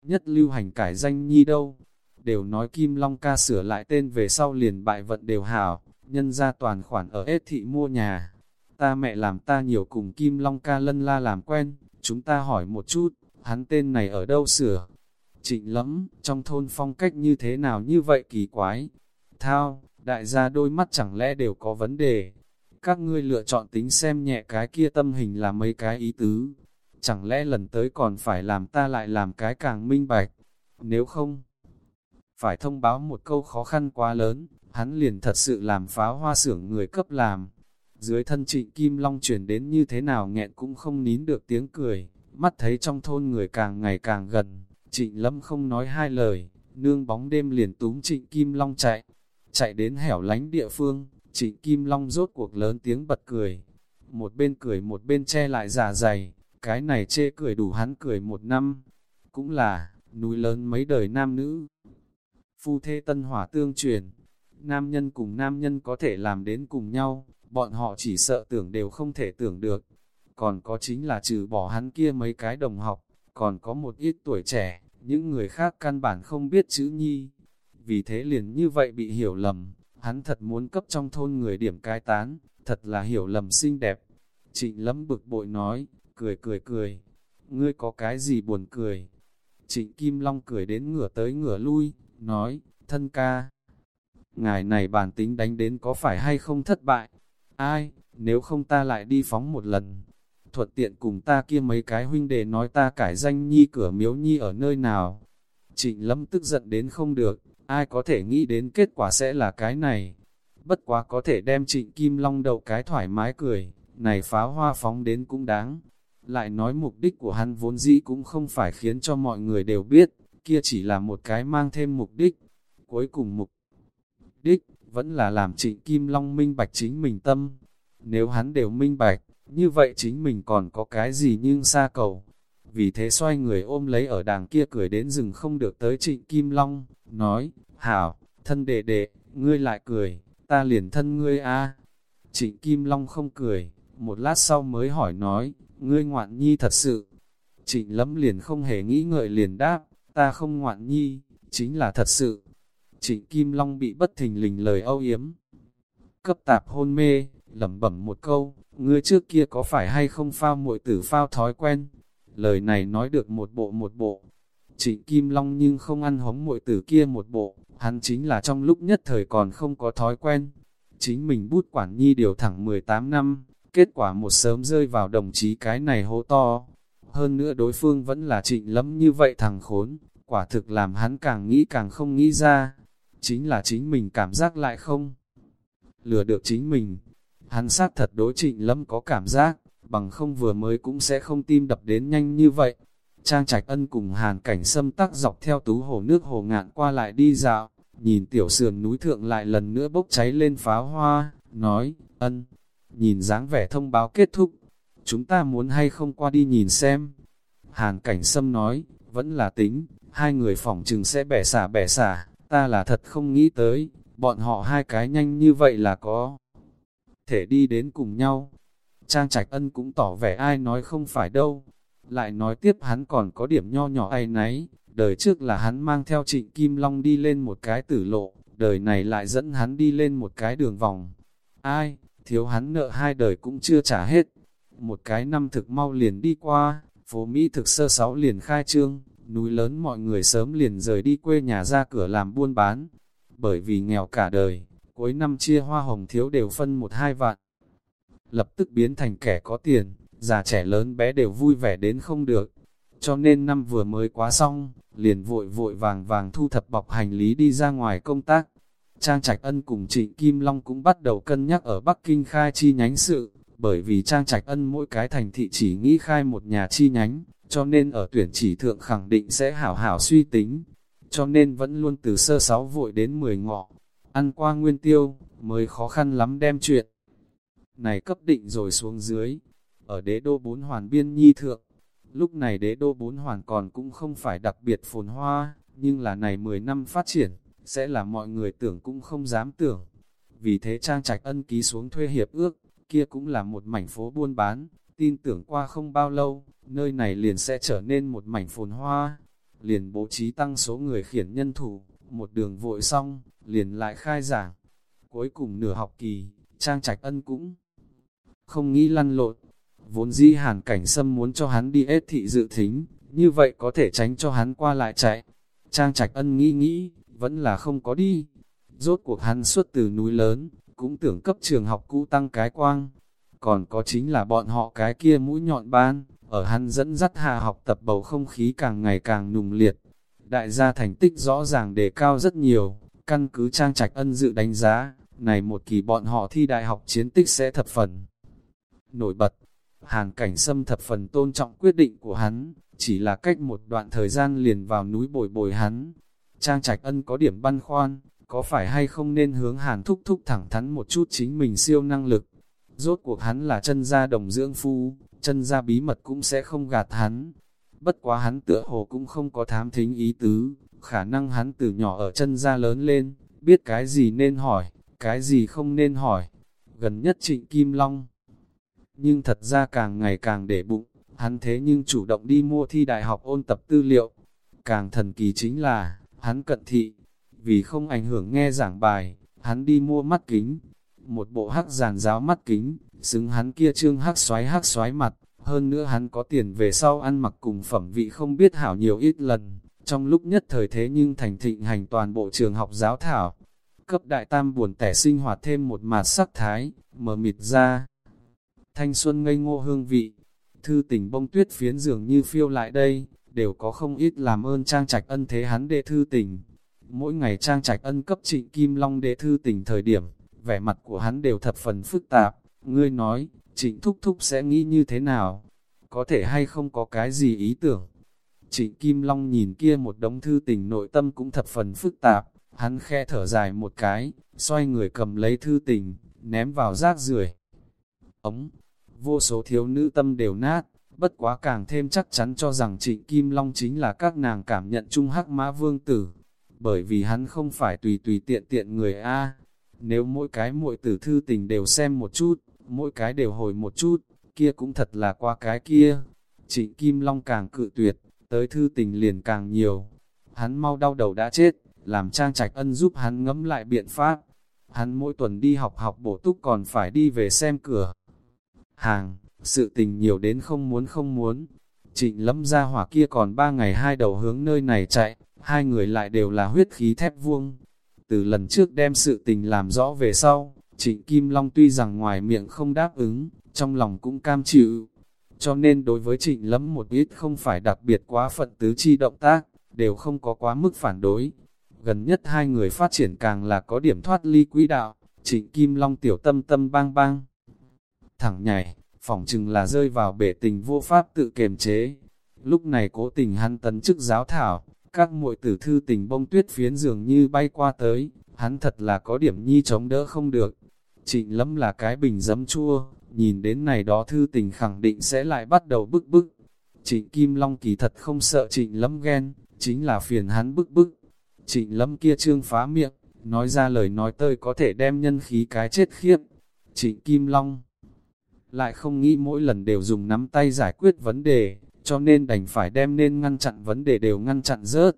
Nhất lưu hành cải danh nhi đâu? Đều nói Kim Long ca sửa lại tên về sau liền bại vận đều hảo, nhân ra toàn khoản ở ết thị mua nhà. Ta mẹ làm ta nhiều cùng Kim Long ca lân la làm quen, chúng ta hỏi một chút, hắn tên này ở đâu sửa? Trịnh lắm, trong thôn phong cách như thế nào như vậy kỳ quái? Thao, đại gia đôi mắt chẳng lẽ đều có vấn đề? Các ngươi lựa chọn tính xem nhẹ cái kia tâm hình là mấy cái ý tứ. Chẳng lẽ lần tới còn phải làm ta lại làm cái càng minh bạch? Nếu không, phải thông báo một câu khó khăn quá lớn, hắn liền thật sự làm pháo hoa xưởng người cấp làm. Dưới thân trịnh Kim Long chuyển đến như thế nào nghẹn cũng không nín được tiếng cười, mắt thấy trong thôn người càng ngày càng gần, trịnh lâm không nói hai lời, nương bóng đêm liền túm trịnh Kim Long chạy, chạy đến hẻo lánh địa phương, trịnh Kim Long rốt cuộc lớn tiếng bật cười, một bên cười một bên che lại giả dày, cái này chê cười đủ hắn cười một năm, cũng là, núi lớn mấy đời nam nữ, phu thê tân hỏa tương truyền, nam nhân cùng nam nhân có thể làm đến cùng nhau, bọn họ chỉ sợ tưởng đều không thể tưởng được. Còn có chính là trừ bỏ hắn kia mấy cái đồng học, còn có một ít tuổi trẻ, những người khác căn bản không biết chữ nhi. Vì thế liền như vậy bị hiểu lầm, hắn thật muốn cấp trong thôn người điểm cai tán, thật là hiểu lầm xinh đẹp. Trịnh lấm bực bội nói, cười cười cười, ngươi có cái gì buồn cười. Trịnh Kim Long cười đến ngửa tới ngửa lui, nói, thân ca, ngài này bản tính đánh đến có phải hay không thất bại? Ai, nếu không ta lại đi phóng một lần. Thuận tiện cùng ta kia mấy cái huynh đệ nói ta cải danh nhi cửa miếu nhi ở nơi nào. Trịnh lâm tức giận đến không được, ai có thể nghĩ đến kết quả sẽ là cái này. Bất quá có thể đem trịnh Kim Long đậu cái thoải mái cười, này pháo hoa phóng đến cũng đáng. Lại nói mục đích của hắn vốn dĩ cũng không phải khiến cho mọi người đều biết, kia chỉ là một cái mang thêm mục đích. Cuối cùng mục đích, vẫn là làm trịnh Kim Long minh bạch chính mình tâm. Nếu hắn đều minh bạch, như vậy chính mình còn có cái gì nhưng xa cầu. Vì thế xoay người ôm lấy ở đàng kia cười đến rừng không được tới trịnh Kim Long, nói, hảo, thân đệ đệ, ngươi lại cười, ta liền thân ngươi a Trịnh Kim Long không cười, một lát sau mới hỏi nói, ngươi ngoạn nhi thật sự. Trịnh lấm liền không hề nghĩ ngợi liền đáp, ta không ngoạn nhi, chính là thật sự. Trịnh Kim Long bị bất thình lình lời âu yếm. Cấp tạp hôn mê, lẩm bẩm một câu, ngươi trước kia có phải hay không phao muội tử phao thói quen. Lời này nói được một bộ một bộ. Trịnh Kim Long nhưng không ăn hống muội tử kia một bộ, hắn chính là trong lúc nhất thời còn không có thói quen. Chính mình bút quản nhi điều thẳng 18 năm, kết quả một sớm rơi vào đồng chí cái này hố to. Hơn nữa đối phương vẫn là trịnh lắm như vậy thằng khốn, quả thực làm hắn càng nghĩ càng không nghĩ ra chính là chính mình cảm giác lại không. Lừa được chính mình, hắn sát thật đối trịnh lâm có cảm giác, bằng không vừa mới cũng sẽ không tim đập đến nhanh như vậy. Trang trạch ân cùng hàn cảnh xâm tắc dọc theo tú hồ nước hồ ngạn qua lại đi dạo, nhìn tiểu sườn núi thượng lại lần nữa bốc cháy lên pháo hoa, nói, ân, nhìn dáng vẻ thông báo kết thúc, chúng ta muốn hay không qua đi nhìn xem. Hàn cảnh sâm nói, vẫn là tính, hai người phỏng chừng sẽ bẻ xả bẻ xả, ta là thật không nghĩ tới, bọn họ hai cái nhanh như vậy là có thể đi đến cùng nhau. Trang Trạch Ân cũng tỏ vẻ ai nói không phải đâu, lại nói tiếp hắn còn có điểm nho nhỏ ai nấy, đời trước là hắn mang theo trịnh Kim Long đi lên một cái tử lộ, đời này lại dẫn hắn đi lên một cái đường vòng. Ai, thiếu hắn nợ hai đời cũng chưa trả hết. Một cái năm thực mau liền đi qua, phố Mỹ thực sơ sáu liền khai trương, núi lớn mọi người sớm liền rời đi quê nhà ra cửa làm buôn bán. Bởi vì nghèo cả đời, cuối năm chia hoa hồng thiếu đều phân một hai vạn. Lập tức biến thành kẻ có tiền, già trẻ lớn bé đều vui vẻ đến không được. Cho nên năm vừa mới quá xong, liền vội vội vàng vàng thu thập bọc hành lý đi ra ngoài công tác. Trang Trạch Ân cùng Trịnh Kim Long cũng bắt đầu cân nhắc ở Bắc Kinh khai chi nhánh sự, bởi vì Trang Trạch Ân mỗi cái thành thị chỉ nghĩ khai một nhà chi nhánh, cho nên ở tuyển chỉ thượng khẳng định sẽ hảo hảo suy tính, cho nên vẫn luôn từ sơ sáu vội đến 10 ngọ, ăn qua nguyên tiêu, mới khó khăn lắm đem chuyện. này cấp định rồi xuống dưới, ở đế đô bốn hoàn biên nhi thượng. Lúc này đế đô bốn hoàn còn cũng không phải đặc biệt phồn hoa, nhưng là này 10 năm phát triển, sẽ là mọi người tưởng cũng không dám tưởng. Vì thế Trang Trạch Ân ký xuống thuê hiệp ước, kia cũng là một mảnh phố buôn bán, tin tưởng qua không bao lâu, nơi này liền sẽ trở nên một mảnh phồn hoa. Liền bố trí tăng số người khiển nhân thủ, một đường vội xong, liền lại khai giảng. Cuối cùng nửa học kỳ, Trang Trạch Ân cũng không nghĩ lăn lộn. Vốn Di hàn cảnh sâm muốn cho hắn đi ết thị dự thính, như vậy có thể tránh cho hắn qua lại chạy. Trang Trạch Ân nghĩ nghĩ, vẫn là không có đi. Rốt cuộc hắn xuất từ núi lớn, cũng tưởng cấp trường học cũ tăng cái quang. Còn có chính là bọn họ cái kia mũi nhọn ban, ở hắn dẫn dắt hạ học tập bầu không khí càng ngày càng nùng liệt. Đại gia thành tích rõ ràng đề cao rất nhiều, căn cứ trang trạch ân dự đánh giá, này một kỳ bọn họ thi đại học chiến tích sẽ thập phần. Nổi bật, hàn cảnh xâm thập phần tôn trọng quyết định của hắn, chỉ là cách một đoạn thời gian liền vào núi bồi bồi hắn. Trang trạch ân có điểm băn khoan có phải hay không nên hướng hàn thúc thúc thẳng thắn một chút chính mình siêu năng lực. Rốt cuộc hắn là chân gia đồng dưỡng phu, chân gia bí mật cũng sẽ không gạt hắn. Bất quá hắn tựa hồ cũng không có thám thính ý tứ, khả năng hắn từ nhỏ ở chân gia lớn lên, biết cái gì nên hỏi, cái gì không nên hỏi. Gần nhất trịnh Kim Long. Nhưng thật ra càng ngày càng để bụng, hắn thế nhưng chủ động đi mua thi đại học ôn tập tư liệu. Càng thần kỳ chính là, hắn cận thị, vì không ảnh hưởng nghe giảng bài, hắn đi mua mắt kính, một bộ hắc giàn giáo mắt kính, xứng hắn kia trương hắc xoái hắc xoái mặt, hơn nữa hắn có tiền về sau ăn mặc cùng phẩm vị không biết hảo nhiều ít lần, trong lúc nhất thời thế nhưng thành thịnh hành toàn bộ trường học giáo thảo. Cấp đại tam buồn tẻ sinh hoạt thêm một mạt sắc thái, mờ mịt ra. Thanh xuân ngây ngô hương vị, thư tình bông tuyết phiến dường như phiêu lại đây, đều có không ít làm ơn trang trạch ân thế hắn đệ thư tình. Mỗi ngày trang trạch ân cấp trịnh Kim Long đệ thư tình thời điểm, vẻ mặt của hắn đều thập phần phức tạp. Ngươi nói, trịnh thúc thúc sẽ nghĩ như thế nào? Có thể hay không có cái gì ý tưởng? Trịnh Kim Long nhìn kia một đống thư tình nội tâm cũng thập phần phức tạp. Hắn khe thở dài một cái, xoay người cầm lấy thư tình, ném vào rác rưởi ống. Vô số thiếu nữ tâm đều nát, bất quá càng thêm chắc chắn cho rằng trịnh Kim Long chính là các nàng cảm nhận chung hắc mã vương tử. Bởi vì hắn không phải tùy tùy tiện tiện người A. Nếu mỗi cái muội tử thư tình đều xem một chút, mỗi cái đều hồi một chút, kia cũng thật là qua cái kia. Trịnh Kim Long càng cự tuyệt, tới thư tình liền càng nhiều. Hắn mau đau đầu đã chết, làm trang trạch ân giúp hắn ngẫm lại biện pháp. Hắn mỗi tuần đi học học bổ túc còn phải đi về xem cửa. Hàng, sự tình nhiều đến không muốn không muốn. Trịnh lâm ra hỏa kia còn ba ngày hai đầu hướng nơi này chạy, hai người lại đều là huyết khí thép vuông. Từ lần trước đem sự tình làm rõ về sau, trịnh Kim Long tuy rằng ngoài miệng không đáp ứng, trong lòng cũng cam chịu. Cho nên đối với trịnh lâm một ít không phải đặc biệt quá phận tứ chi động tác, đều không có quá mức phản đối. Gần nhất hai người phát triển càng là có điểm thoát ly quỹ đạo, trịnh Kim Long tiểu tâm tâm bang bang. Thẳng nhảy, phỏng chừng là rơi vào bể tình vô pháp tự kiềm chế. Lúc này cố tình hắn tấn chức giáo thảo, các muội tử thư tình bông tuyết phiến dường như bay qua tới, hắn thật là có điểm nhi chống đỡ không được. Trịnh lâm là cái bình dấm chua, nhìn đến này đó thư tình khẳng định sẽ lại bắt đầu bức bức. Trịnh Kim Long kỳ thật không sợ trịnh lâm ghen, chính là phiền hắn bức bức. Trịnh lâm kia trương phá miệng, nói ra lời nói tơi có thể đem nhân khí cái chết khiếp. Trịnh Kim Long lại không nghĩ mỗi lần đều dùng nắm tay giải quyết vấn đề, cho nên đành phải đem nên ngăn chặn vấn đề đều ngăn chặn rớt.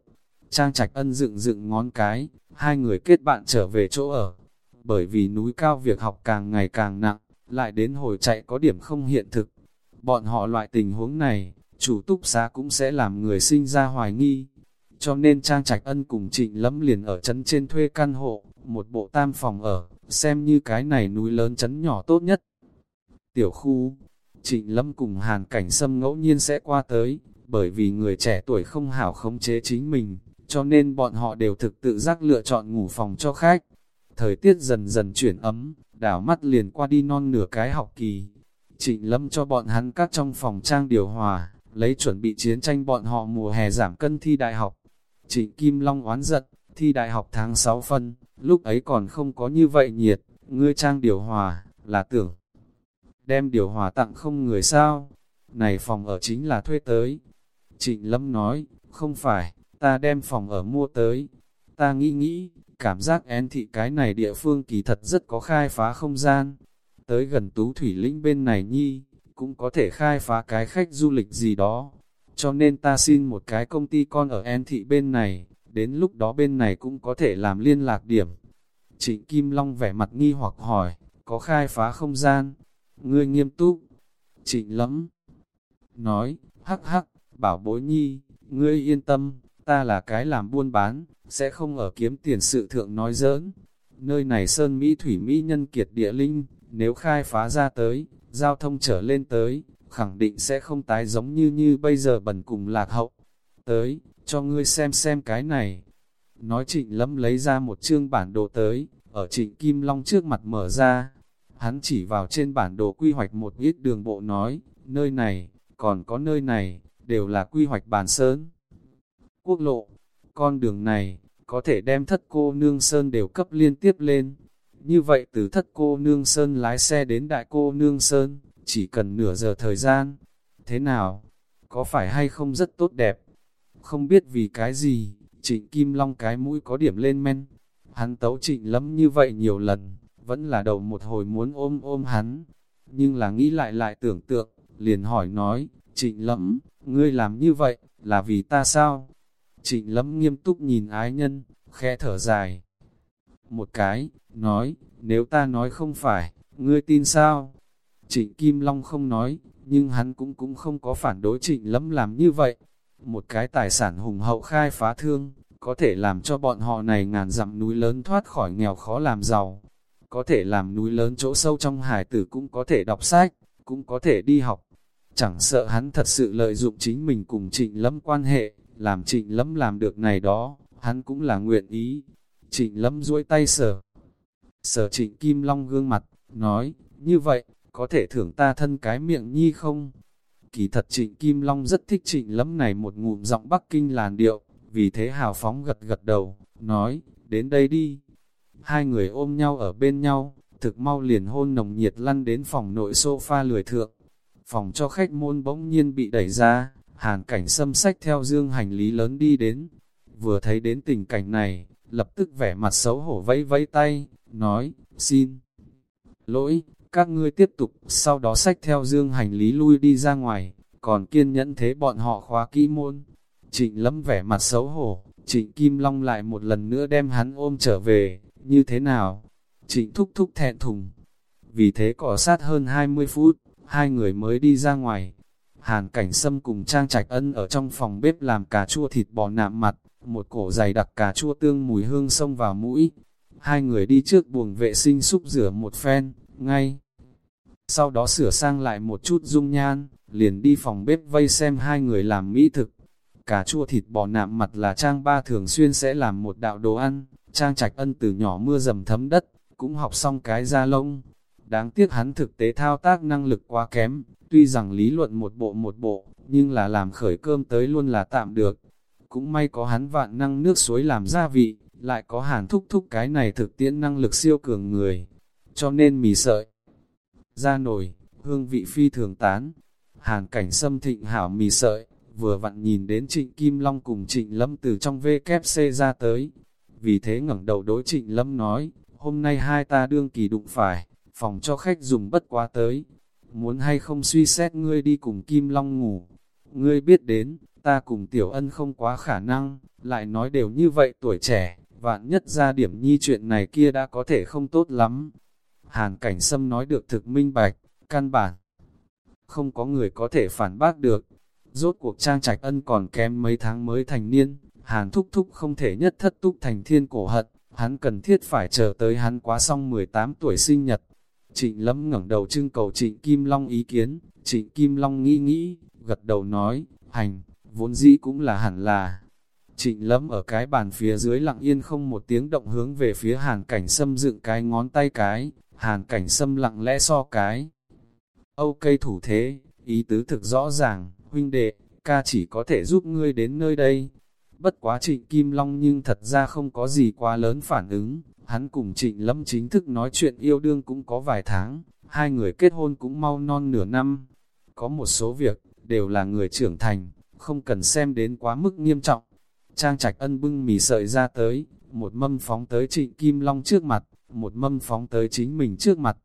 Trang trạch ân dựng dựng ngón cái, hai người kết bạn trở về chỗ ở. Bởi vì núi cao việc học càng ngày càng nặng, lại đến hồi chạy có điểm không hiện thực. Bọn họ loại tình huống này, chủ túc xá cũng sẽ làm người sinh ra hoài nghi. Cho nên Trang Trạch Ân cùng Trịnh Lâm liền ở trấn trên thuê căn hộ, một bộ tam phòng ở, xem như cái này núi lớn trấn nhỏ tốt nhất. Tiểu khu, Trịnh Lâm cùng Hàn Cảnh Sâm ngẫu nhiên sẽ qua tới, bởi vì người trẻ tuổi không hảo khống chế chính mình, cho nên bọn họ đều thực tự giác lựa chọn ngủ phòng cho khách. Thời tiết dần dần chuyển ấm, đảo mắt liền qua đi non nửa cái học kỳ. Trịnh Lâm cho bọn hắn các trong phòng trang điều hòa, lấy chuẩn bị chiến tranh bọn họ mùa hè giảm cân thi đại học. Trịnh Kim Long oán giận, thi đại học tháng 6 phân, lúc ấy còn không có như vậy nhiệt, ngươi trang điều hòa, là tưởng đem điều hòa tặng không người sao? Này phòng ở chính là thuê tới. Trịnh Lâm nói, không phải, ta đem phòng ở mua tới. Ta nghĩ nghĩ, cảm giác én thị cái này địa phương kỳ thật rất có khai phá không gian. Tới gần tú thủy lĩnh bên này nhi, cũng có thể khai phá cái khách du lịch gì đó. Cho nên ta xin một cái công ty con ở én thị bên này, đến lúc đó bên này cũng có thể làm liên lạc điểm. Trịnh Kim Long vẻ mặt nghi hoặc hỏi, có khai phá không gian? Ngươi nghiêm túc. Trịnh lắm. nói, hắc hắc, bảo bối nhi, ngươi yên tâm, ta là cái làm buôn bán, sẽ không ở kiếm tiền sự thượng nói giỡn. Nơi này sơn Mỹ thủy Mỹ nhân kiệt địa linh, nếu khai phá ra tới, giao thông trở lên tới, khẳng định sẽ không tái giống như như bây giờ bẩn cùng lạc hậu. Tới, cho ngươi xem xem cái này. Nói trịnh lâm lấy ra một chương bản đồ tới, ở trịnh Kim Long trước mặt mở ra. Hắn chỉ vào trên bản đồ quy hoạch một ít đường bộ nói, nơi này, còn có nơi này, đều là quy hoạch bản sơn. Quốc lộ, con đường này, có thể đem thất cô nương sơn đều cấp liên tiếp lên. Như vậy từ thất cô nương sơn lái xe đến đại cô nương sơn, chỉ cần nửa giờ thời gian. Thế nào? Có phải hay không rất tốt đẹp? Không biết vì cái gì, trịnh Kim Long cái mũi có điểm lên men. Hắn tấu trịnh lắm như vậy nhiều lần, vẫn là đầu một hồi muốn ôm ôm hắn. Nhưng là nghĩ lại lại tưởng tượng, liền hỏi nói, trịnh lẫm, ngươi làm như vậy, là vì ta sao? Trịnh lẫm nghiêm túc nhìn ái nhân, khe thở dài. Một cái, nói, nếu ta nói không phải, ngươi tin sao? Trịnh Kim Long không nói, nhưng hắn cũng cũng không có phản đối trịnh lẫm làm như vậy. Một cái tài sản hùng hậu khai phá thương, có thể làm cho bọn họ này ngàn dặm núi lớn thoát khỏi nghèo khó làm giàu. Có thể làm núi lớn chỗ sâu trong hải tử cũng có thể đọc sách, cũng có thể đi học. Chẳng sợ hắn thật sự lợi dụng chính mình cùng trịnh lâm quan hệ, làm trịnh lâm làm được này đó, hắn cũng là nguyện ý. Trịnh lâm duỗi tay sở. Sở trịnh Kim Long gương mặt, nói, như vậy, có thể thưởng ta thân cái miệng nhi không? Kỳ thật trịnh Kim Long rất thích trịnh lâm này một ngụm giọng Bắc Kinh làn điệu, vì thế hào phóng gật gật đầu, nói, đến đây đi. Hai người ôm nhau ở bên nhau, thực mau liền hôn nồng nhiệt lăn đến phòng nội sofa lười thượng. Phòng cho khách môn bỗng nhiên bị đẩy ra, hàn cảnh xâm sách theo dương hành lý lớn đi đến. Vừa thấy đến tình cảnh này, lập tức vẻ mặt xấu hổ vẫy vẫy tay, nói, xin lỗi, các ngươi tiếp tục, sau đó sách theo dương hành lý lui đi ra ngoài, còn kiên nhẫn thế bọn họ khóa kỹ môn. Trịnh lâm vẻ mặt xấu hổ, trịnh Kim Long lại một lần nữa đem hắn ôm trở về, như thế nào? Trịnh thúc thúc thẹn thùng. Vì thế cỏ sát hơn 20 phút, hai người mới đi ra ngoài. Hàn cảnh sâm cùng Trang Trạch Ân ở trong phòng bếp làm cà chua thịt bò nạm mặt, một cổ dày đặc cà chua tương mùi hương xông vào mũi. Hai người đi trước buồng vệ sinh xúc rửa một phen, ngay. Sau đó sửa sang lại một chút dung nhan, liền đi phòng bếp vây xem hai người làm mỹ thực. Cà chua thịt bò nạm mặt là Trang Ba thường xuyên sẽ làm một đạo đồ ăn, Trang Trạch Ân từ nhỏ mưa dầm thấm đất, cũng học xong cái da lông. Đáng tiếc hắn thực tế thao tác năng lực quá kém, tuy rằng lý luận một bộ một bộ, nhưng là làm khởi cơm tới luôn là tạm được. Cũng may có hắn vạn năng nước suối làm gia vị, lại có hàn thúc thúc cái này thực tiễn năng lực siêu cường người. Cho nên mì sợi, ra nổi, hương vị phi thường tán. Hàn cảnh xâm thịnh hảo mì sợi, vừa vặn nhìn đến trịnh Kim Long cùng trịnh Lâm từ trong VKC ra tới. Vì thế ngẩng đầu đối trịnh Lâm nói, hôm nay hai ta đương kỳ đụng phải, phòng cho khách dùng bất quá tới. Muốn hay không suy xét ngươi đi cùng Kim Long ngủ. Ngươi biết đến, ta cùng Tiểu Ân không quá khả năng, lại nói đều như vậy tuổi trẻ, vạn nhất ra điểm nhi chuyện này kia đã có thể không tốt lắm. Hàn cảnh sâm nói được thực minh bạch, căn bản. Không có người có thể phản bác được. Rốt cuộc trang trạch ân còn kém mấy tháng mới thành niên, hàn thúc thúc không thể nhất thất túc thành thiên cổ hận, hắn cần thiết phải chờ tới hắn quá xong 18 tuổi sinh nhật. Trịnh Lâm ngẩng đầu trưng cầu Trịnh Kim Long ý kiến, Trịnh Kim Long nghĩ nghĩ, gật đầu nói, hành, vốn dĩ cũng là hẳn là. Trịnh Lâm ở cái bàn phía dưới lặng yên không một tiếng động hướng về phía hàn cảnh sâm dựng cái ngón tay cái, hàn cảnh sâm lặng lẽ so cái. Ok thủ thế, ý tứ thực rõ ràng, huynh đệ, ca chỉ có thể giúp ngươi đến nơi đây, Bất quá trịnh Kim Long nhưng thật ra không có gì quá lớn phản ứng, hắn cùng trịnh Lâm chính thức nói chuyện yêu đương cũng có vài tháng, hai người kết hôn cũng mau non nửa năm. Có một số việc, đều là người trưởng thành, không cần xem đến quá mức nghiêm trọng. Trang trạch ân bưng mì sợi ra tới, một mâm phóng tới trịnh Kim Long trước mặt, một mâm phóng tới chính mình trước mặt.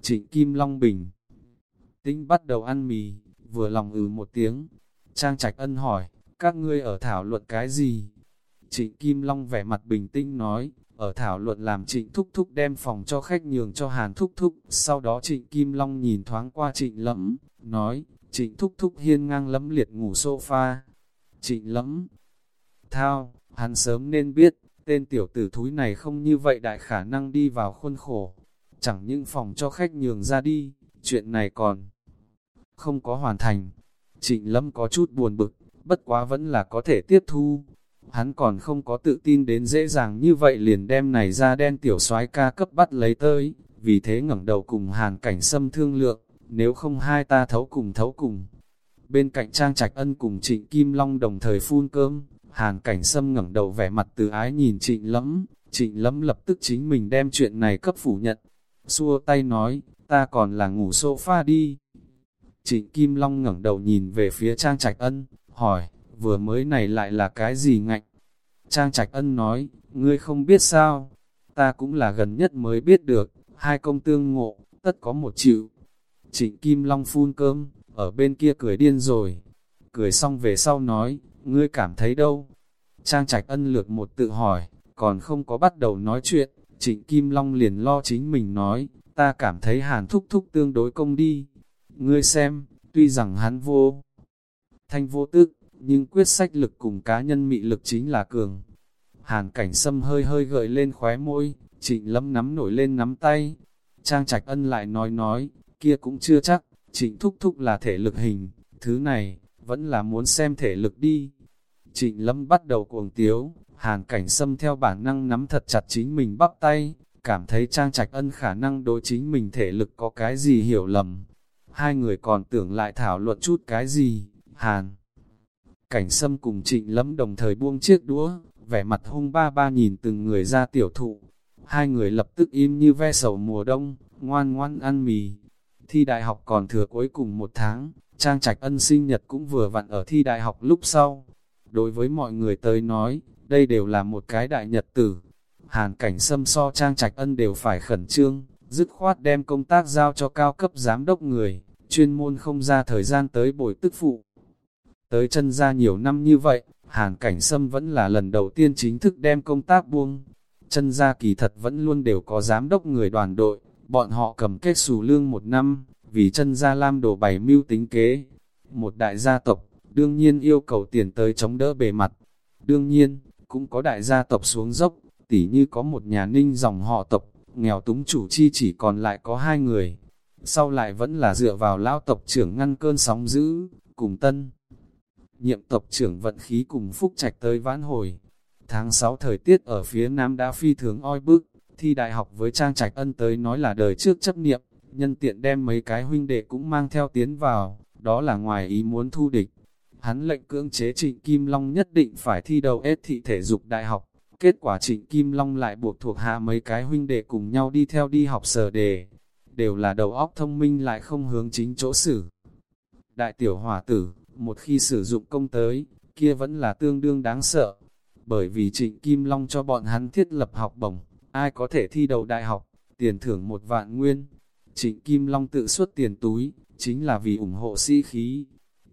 Trịnh Kim Long bình. Tĩnh bắt đầu ăn mì, vừa lòng ừ một tiếng. Trang trạch ân hỏi, các ngươi ở thảo luận cái gì? Trịnh Kim Long vẻ mặt bình tĩnh nói, ở thảo luận làm trịnh thúc thúc đem phòng cho khách nhường cho hàn thúc thúc. Sau đó trịnh Kim Long nhìn thoáng qua trịnh lẫm, nói, trịnh thúc thúc hiên ngang lẫm liệt ngủ sofa. Trịnh lẫm, thao, hắn sớm nên biết, tên tiểu tử thúi này không như vậy đại khả năng đi vào khuôn khổ. Chẳng những phòng cho khách nhường ra đi, chuyện này còn không có hoàn thành. Trịnh Lâm có chút buồn bực, bất quá vẫn là có thể tiếp thu. Hắn còn không có tự tin đến dễ dàng như vậy liền đem này ra đen tiểu soái ca cấp bắt lấy tới, vì thế ngẩng đầu cùng hàn cảnh xâm thương lượng, nếu không hai ta thấu cùng thấu cùng. Bên cạnh Trang Trạch Ân cùng Trịnh Kim Long đồng thời phun cơm, hàn cảnh xâm ngẩng đầu vẻ mặt từ ái nhìn Trịnh Lẫm, Trịnh Lẫm lập tức chính mình đem chuyện này cấp phủ nhận. Xua tay nói, ta còn là ngủ sofa đi. Trịnh Kim Long ngẩng đầu nhìn về phía Trang Trạch Ân, hỏi, vừa mới này lại là cái gì ngạnh? Trang Trạch Ân nói, ngươi không biết sao, ta cũng là gần nhất mới biết được, hai công tương ngộ, tất có một chịu. Trịnh Kim Long phun cơm, ở bên kia cười điên rồi. Cười xong về sau nói, ngươi cảm thấy đâu? Trang Trạch Ân lược một tự hỏi, còn không có bắt đầu nói chuyện, Trịnh Kim Long liền lo chính mình nói, ta cảm thấy hàn thúc thúc tương đối công đi. Ngươi xem, tuy rằng hắn vô thanh vô tức, nhưng quyết sách lực cùng cá nhân mị lực chính là cường. Hàn cảnh sâm hơi hơi gợi lên khóe môi, trịnh lâm nắm nổi lên nắm tay. Trang trạch ân lại nói nói, kia cũng chưa chắc, trịnh thúc thúc là thể lực hình, thứ này, vẫn là muốn xem thể lực đi. Trịnh lâm bắt đầu cuồng tiếu, hàn cảnh sâm theo bản năng nắm thật chặt chính mình bắp tay, cảm thấy trang trạch ân khả năng đối chính mình thể lực có cái gì hiểu lầm. Hai người còn tưởng lại thảo luận chút cái gì, hàn. Cảnh sâm cùng trịnh lâm đồng thời buông chiếc đũa, vẻ mặt hung ba ba nhìn từng người ra tiểu thụ. Hai người lập tức im như ve sầu mùa đông, ngoan ngoan ăn mì. Thi đại học còn thừa cuối cùng một tháng, Trang Trạch Ân sinh nhật cũng vừa vặn ở thi đại học lúc sau. Đối với mọi người tới nói, đây đều là một cái đại nhật tử. Hàn cảnh xâm so Trang Trạch Ân đều phải khẩn trương, dứt khoát đem công tác giao cho cao cấp giám đốc người, chuyên môn không ra thời gian tới bồi tức phụ. Tới chân ra nhiều năm như vậy, Hàn cảnh sâm vẫn là lần đầu tiên chính thức đem công tác buông. Chân ra kỳ thật vẫn luôn đều có giám đốc người đoàn đội, bọn họ cầm kết xù lương một năm, vì chân ra lam đồ bày mưu tính kế. Một đại gia tộc, đương nhiên yêu cầu tiền tới chống đỡ bề mặt. Đương nhiên, cũng có đại gia tộc xuống dốc, tỉ như có một nhà ninh dòng họ tộc, nghèo túng chủ chi chỉ còn lại có hai người. Sau lại vẫn là dựa vào lão tộc trưởng ngăn cơn sóng dữ, cùng tân. Nhiệm tộc trưởng vận khí cùng phúc trạch tới vãn hồi. Tháng 6 thời tiết ở phía nam đã phi thường oi bức, thi đại học với trang trạch ân tới nói là đời trước chấp niệm, nhân tiện đem mấy cái huynh đệ cũng mang theo tiến vào, đó là ngoài ý muốn thu địch. Hắn lệnh cưỡng chế Trịnh Kim Long nhất định phải thi đầu ết thị thể dục đại học, kết quả Trịnh Kim Long lại buộc thuộc hạ mấy cái huynh đệ cùng nhau đi theo đi học sở đề, đều là đầu óc thông minh lại không hướng chính chỗ xử. Đại tiểu hỏa tử, một khi sử dụng công tới, kia vẫn là tương đương đáng sợ, bởi vì Trịnh Kim Long cho bọn hắn thiết lập học bổng, ai có thể thi đầu đại học, tiền thưởng một vạn nguyên, Trịnh Kim Long tự xuất tiền túi, chính là vì ủng hộ sĩ khí.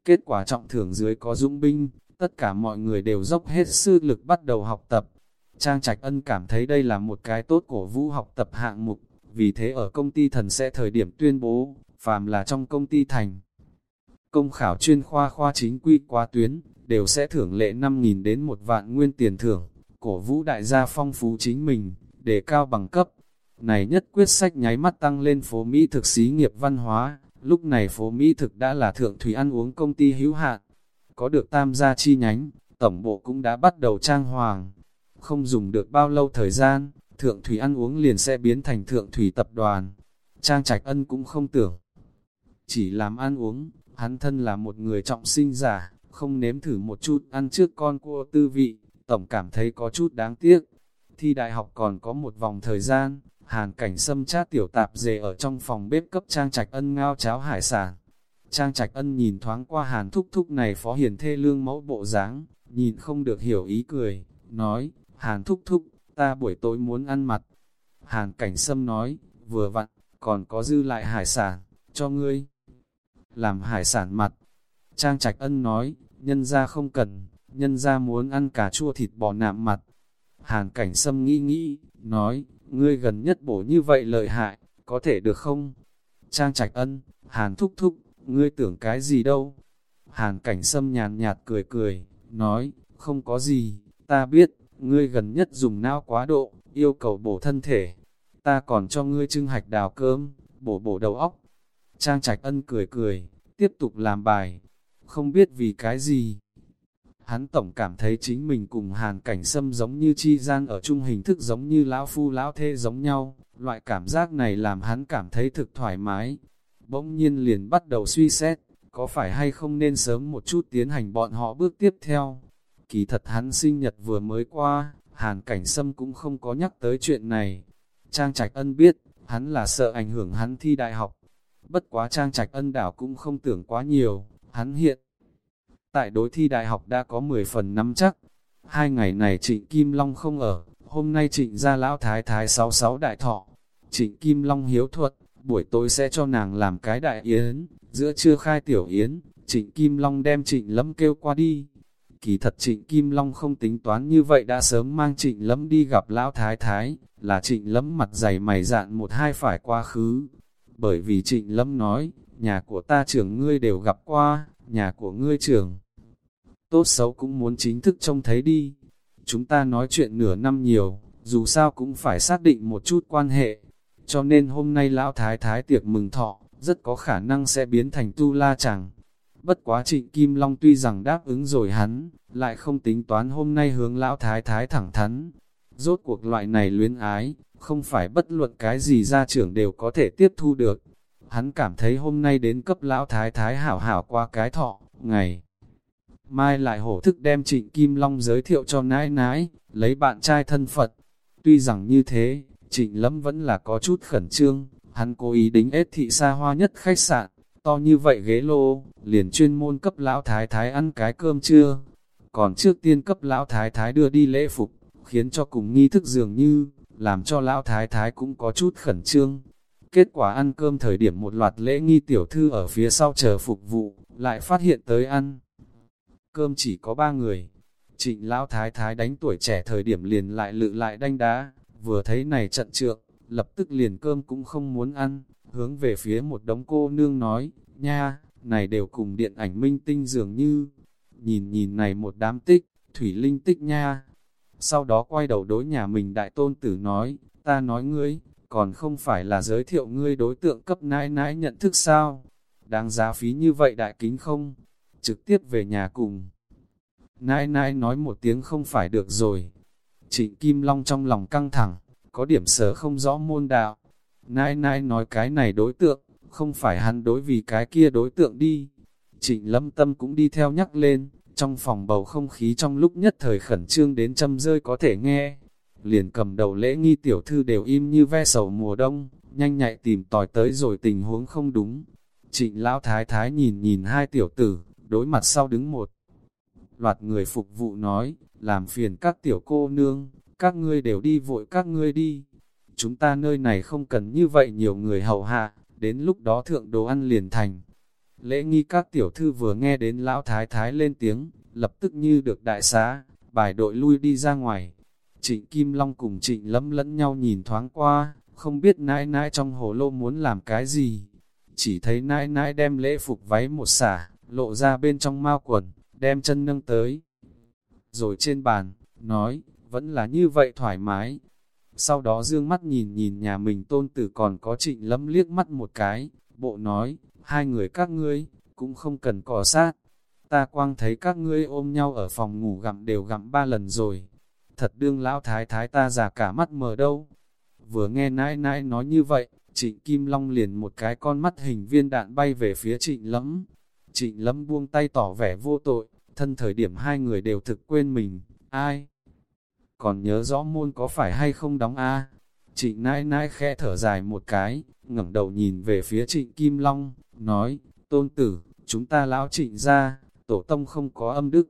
Kết quả trọng thưởng dưới có dũng binh, tất cả mọi người đều dốc hết sư lực bắt đầu học tập. Trang Trạch Ân cảm thấy đây là một cái tốt cổ vũ học tập hạng mục, vì thế ở công ty thần sẽ thời điểm tuyên bố, phàm là trong công ty thành. Công khảo chuyên khoa khoa chính quy qua tuyến, đều sẽ thưởng lệ 5.000 đến một vạn nguyên tiền thưởng, cổ vũ đại gia phong phú chính mình, để cao bằng cấp. Này nhất quyết sách nháy mắt tăng lên phố Mỹ thực xí nghiệp văn hóa, lúc này phố Mỹ thực đã là thượng thủy ăn uống công ty hữu hạn. Có được tam gia chi nhánh, tổng bộ cũng đã bắt đầu trang hoàng. Không dùng được bao lâu thời gian, thượng thủy ăn uống liền sẽ biến thành thượng thủy tập đoàn. Trang Trạch Ân cũng không tưởng. Chỉ làm ăn uống, hắn thân là một người trọng sinh giả, không nếm thử một chút ăn trước con cua tư vị, tổng cảm thấy có chút đáng tiếc. Thi đại học còn có một vòng thời gian, Hàn cảnh sâm chát tiểu tạp dề ở trong phòng bếp cấp Trang Trạch Ân ngao cháo hải sản. Trang Trạch Ân nhìn thoáng qua Hàn thúc thúc này phó hiền thê lương mẫu bộ dáng, nhìn không được hiểu ý cười, nói, Hàn thúc thúc, ta buổi tối muốn ăn mặt. Hàn cảnh sâm nói, vừa vặn, còn có dư lại hải sản, cho ngươi. Làm hải sản mặt. Trang Trạch Ân nói, nhân ra không cần, nhân ra muốn ăn cà chua thịt bò nạm mặt. Hàn cảnh sâm nghĩ nghĩ, nói, ngươi gần nhất bổ như vậy lợi hại, có thể được không? Trang Trạch Ân, Hàn thúc thúc, ngươi tưởng cái gì đâu? Hàn cảnh sâm nhàn nhạt cười cười, nói, không có gì, ta biết, ngươi gần nhất dùng não quá độ, yêu cầu bổ thân thể. Ta còn cho ngươi trưng hạch đào cơm, bổ bổ đầu óc. Trang Trạch Ân cười cười, tiếp tục làm bài, không biết vì cái gì. Hắn tổng cảm thấy chính mình cùng hàn cảnh sâm giống như chi gian ở chung hình thức giống như lão phu lão thê giống nhau, loại cảm giác này làm hắn cảm thấy thực thoải mái. Bỗng nhiên liền bắt đầu suy xét, có phải hay không nên sớm một chút tiến hành bọn họ bước tiếp theo. Kỳ thật hắn sinh nhật vừa mới qua, hàn cảnh sâm cũng không có nhắc tới chuyện này. Trang Trạch Ân biết, hắn là sợ ảnh hưởng hắn thi đại học. Bất quá Trang Trạch Ân đảo cũng không tưởng quá nhiều, hắn hiện. Tại đối thi đại học đã có 10 phần nắm chắc. Hai ngày này Trịnh Kim Long không ở, hôm nay Trịnh ra lão thái thái 66 đại thọ. Trịnh Kim Long hiếu thuật, buổi tối sẽ cho nàng làm cái đại yến, giữa trưa khai tiểu yến, Trịnh Kim Long đem Trịnh Lâm kêu qua đi. Kỳ thật Trịnh Kim Long không tính toán như vậy đã sớm mang Trịnh Lâm đi gặp lão thái thái, là Trịnh Lâm mặt dày mày dạn một hai phải qua khứ. Bởi vì Trịnh Lâm nói, nhà của ta trưởng ngươi đều gặp qua, nhà của ngươi trưởng. Tốt xấu cũng muốn chính thức trông thấy đi. Chúng ta nói chuyện nửa năm nhiều, dù sao cũng phải xác định một chút quan hệ. Cho nên hôm nay lão thái thái tiệc mừng thọ, rất có khả năng sẽ biến thành tu la chẳng. Bất quá trịnh Kim Long tuy rằng đáp ứng rồi hắn, lại không tính toán hôm nay hướng lão thái thái thẳng thắn. Rốt cuộc loại này luyến ái, không phải bất luận cái gì gia trưởng đều có thể tiếp thu được. Hắn cảm thấy hôm nay đến cấp lão thái thái hảo hảo qua cái thọ, ngày. Mai lại hổ thức đem trịnh Kim Long giới thiệu cho nãi nãi, lấy bạn trai thân Phật. Tuy rằng như thế, trịnh lâm vẫn là có chút khẩn trương, hắn cố ý đính ết thị xa hoa nhất khách sạn, to như vậy ghế lô, liền chuyên môn cấp lão thái thái ăn cái cơm trưa. Còn trước tiên cấp lão thái thái đưa đi lễ phục, khiến cho cùng nghi thức dường như, làm cho lão thái thái cũng có chút khẩn trương. Kết quả ăn cơm thời điểm một loạt lễ nghi tiểu thư ở phía sau chờ phục vụ, lại phát hiện tới ăn. Cơm chỉ có ba người. Trịnh lão thái thái đánh tuổi trẻ thời điểm liền lại lự lại đanh đá, vừa thấy này trận trượng, lập tức liền cơm cũng không muốn ăn, hướng về phía một đống cô nương nói, nha, này đều cùng điện ảnh minh tinh dường như, nhìn nhìn này một đám tích, thủy linh tích nha. Sau đó quay đầu đối nhà mình đại tôn tử nói, ta nói ngươi, còn không phải là giới thiệu ngươi đối tượng cấp nãi nãi nhận thức sao? Đáng giá phí như vậy đại kính không? Trực tiếp về nhà cùng. Nãi nãi nói một tiếng không phải được rồi. Trịnh Kim Long trong lòng căng thẳng, có điểm sở không rõ môn đạo. Nãi nãi nói cái này đối tượng, không phải hắn đối vì cái kia đối tượng đi. Trịnh lâm tâm cũng đi theo nhắc lên, trong phòng bầu không khí trong lúc nhất thời khẩn trương đến châm rơi có thể nghe. Liền cầm đầu lễ nghi tiểu thư đều im như ve sầu mùa đông, nhanh nhạy tìm tòi tới rồi tình huống không đúng. Trịnh lão thái thái nhìn nhìn hai tiểu tử, đối mặt sau đứng một. Loạt người phục vụ nói, làm phiền các tiểu cô nương, các ngươi đều đi vội các ngươi đi. Chúng ta nơi này không cần như vậy nhiều người hầu hạ, đến lúc đó thượng đồ ăn liền thành. Lễ nghi các tiểu thư vừa nghe đến lão thái thái lên tiếng, lập tức như được đại xá, bài đội lui đi ra ngoài. Trịnh Kim Long cùng trịnh lấm lẫn nhau nhìn thoáng qua, không biết nãi nãi trong hồ lô muốn làm cái gì. Chỉ thấy nãi nãi đem lễ phục váy một xả, lộ ra bên trong mao quần, đem chân nâng tới. Rồi trên bàn, nói, vẫn là như vậy thoải mái. Sau đó dương mắt nhìn nhìn nhà mình tôn tử còn có trịnh lấm liếc mắt một cái, bộ nói, hai người các ngươi, cũng không cần cỏ sát. Ta quang thấy các ngươi ôm nhau ở phòng ngủ gặm đều gặm ba lần rồi. Thật đương lão thái thái ta già cả mắt mờ đâu. Vừa nghe nãi nãi nói như vậy, trịnh Kim Long liền một cái con mắt hình viên đạn bay về phía trịnh lẫm. Trịnh lẫm buông tay tỏ vẻ vô tội, thân thời điểm hai người đều thực quên mình, ai? Còn nhớ rõ môn có phải hay không đóng a Trịnh nãi nãi khẽ thở dài một cái, ngẩng đầu nhìn về phía trịnh Kim Long, nói, tôn tử, chúng ta lão trịnh ra, tổ tông không có âm đức,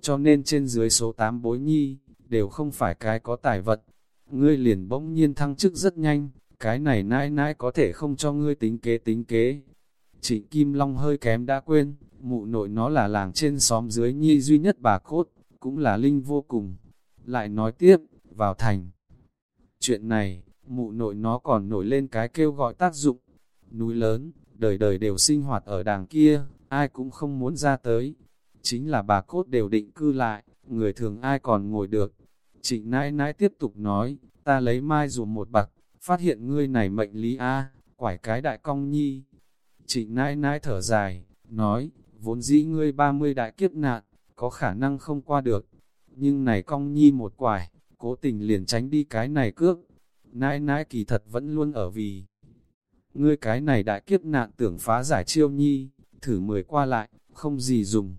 cho nên trên dưới số 8 bối nhi, đều không phải cái có tài vật. Ngươi liền bỗng nhiên thăng chức rất nhanh, cái này nãi nãi có thể không cho ngươi tính kế tính kế. Trịnh Kim Long hơi kém đã quên, mụ nội nó là làng trên xóm dưới nhi duy nhất bà cốt, cũng là linh vô cùng. Lại nói tiếp, vào thành. Chuyện này, mụ nội nó còn nổi lên cái kêu gọi tác dụng. Núi lớn, đời đời đều sinh hoạt ở đàng kia, ai cũng không muốn ra tới. Chính là bà cốt đều định cư lại, người thường ai còn ngồi được. Trịnh nãi nãi tiếp tục nói, ta lấy mai dù một bạc, phát hiện ngươi này mệnh lý A, quải cái đại cong nhi. Trịnh nãi nãi thở dài, nói, vốn dĩ ngươi 30 đại kiếp nạn, có khả năng không qua được. Nhưng này cong nhi một quải, cố tình liền tránh đi cái này cước. Nãi nãi kỳ thật vẫn luôn ở vì. Ngươi cái này đại kiếp nạn tưởng phá giải chiêu nhi, thử mười qua lại, không gì dùng.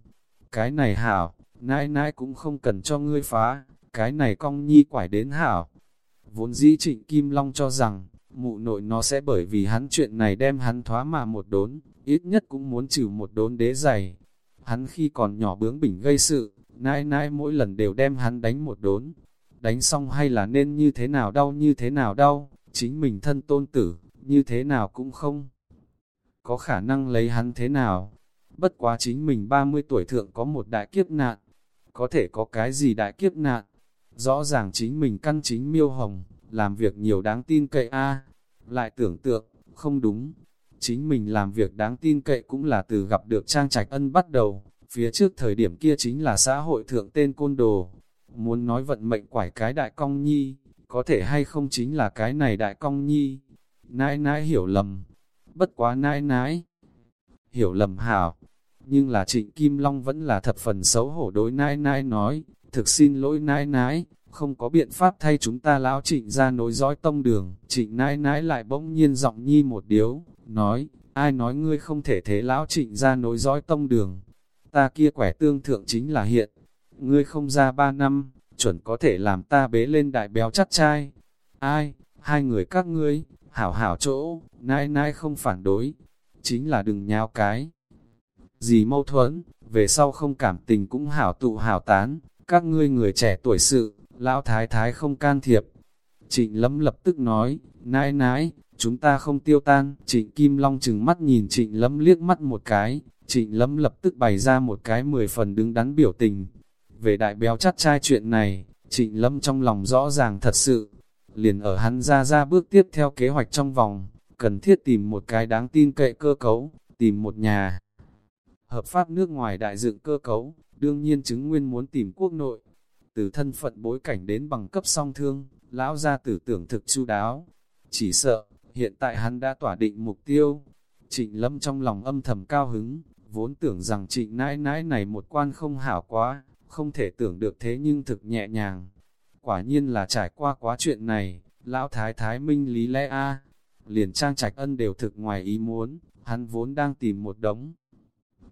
Cái này hảo, nãi nãi cũng không cần cho ngươi phá, cái này cong nhi quải đến hảo. Vốn dĩ trịnh Kim Long cho rằng, mụ nội nó sẽ bởi vì hắn chuyện này đem hắn thoá mà một đốn, ít nhất cũng muốn trừ một đốn đế giày. Hắn khi còn nhỏ bướng bỉnh gây sự, nãi nãi mỗi lần đều đem hắn đánh một đốn. Đánh xong hay là nên như thế nào đau như thế nào đau, chính mình thân tôn tử, như thế nào cũng không. Có khả năng lấy hắn thế nào, bất quá chính mình 30 tuổi thượng có một đại kiếp nạn, có thể có cái gì đại kiếp nạn, rõ ràng chính mình căn chính miêu hồng, làm việc nhiều đáng tin cậy a. Lại tưởng tượng, không đúng, chính mình làm việc đáng tin cậy cũng là từ gặp được Trang Trạch Ân bắt đầu, phía trước thời điểm kia chính là xã hội thượng tên côn đồ, muốn nói vận mệnh quải cái đại cong nhi, có thể hay không chính là cái này đại cong nhi, nãi nãi hiểu lầm, bất quá nãi nãi, hiểu lầm hảo, nhưng là trịnh Kim Long vẫn là thập phần xấu hổ đối nãi nãi nói, thực xin lỗi nãi nãi, không có biện pháp thay chúng ta lão trịnh ra nối dõi tông đường, trịnh nãi nãi lại bỗng nhiên giọng nhi một điếu, nói, ai nói ngươi không thể thế lão trịnh ra nối dõi tông đường, ta kia quẻ tương thượng chính là hiện, ngươi không ra ba năm, chuẩn có thể làm ta bế lên đại béo chắc trai, ai, hai người các ngươi, hảo hảo chỗ, nãi nãi không phản đối, chính là đừng nhao cái. Gì mâu thuẫn, về sau không cảm tình cũng hảo tụ hảo tán, các ngươi người trẻ tuổi sự, lão thái thái không can thiệp. Trịnh lâm lập tức nói, nãi nãi, chúng ta không tiêu tan. Trịnh Kim Long chừng mắt nhìn trịnh lâm liếc mắt một cái, trịnh lâm lập tức bày ra một cái mười phần đứng đắn biểu tình. Về đại béo chắt trai chuyện này, trịnh lâm trong lòng rõ ràng thật sự, liền ở hắn ra ra bước tiếp theo kế hoạch trong vòng, cần thiết tìm một cái đáng tin cậy cơ cấu, tìm một nhà. Hợp pháp nước ngoài đại dựng cơ cấu, đương nhiên chứng nguyên muốn tìm quốc nội. Từ thân phận bối cảnh đến bằng cấp song thương, lão gia tử tưởng thực chu đáo. Chỉ sợ, hiện tại hắn đã tỏa định mục tiêu. Trịnh lâm trong lòng âm thầm cao hứng, vốn tưởng rằng trịnh nãi nãi này một quan không hảo quá, không thể tưởng được thế nhưng thực nhẹ nhàng. Quả nhiên là trải qua quá chuyện này, lão thái thái minh lý lẽ a liền trang trạch ân đều thực ngoài ý muốn, hắn vốn đang tìm một đống.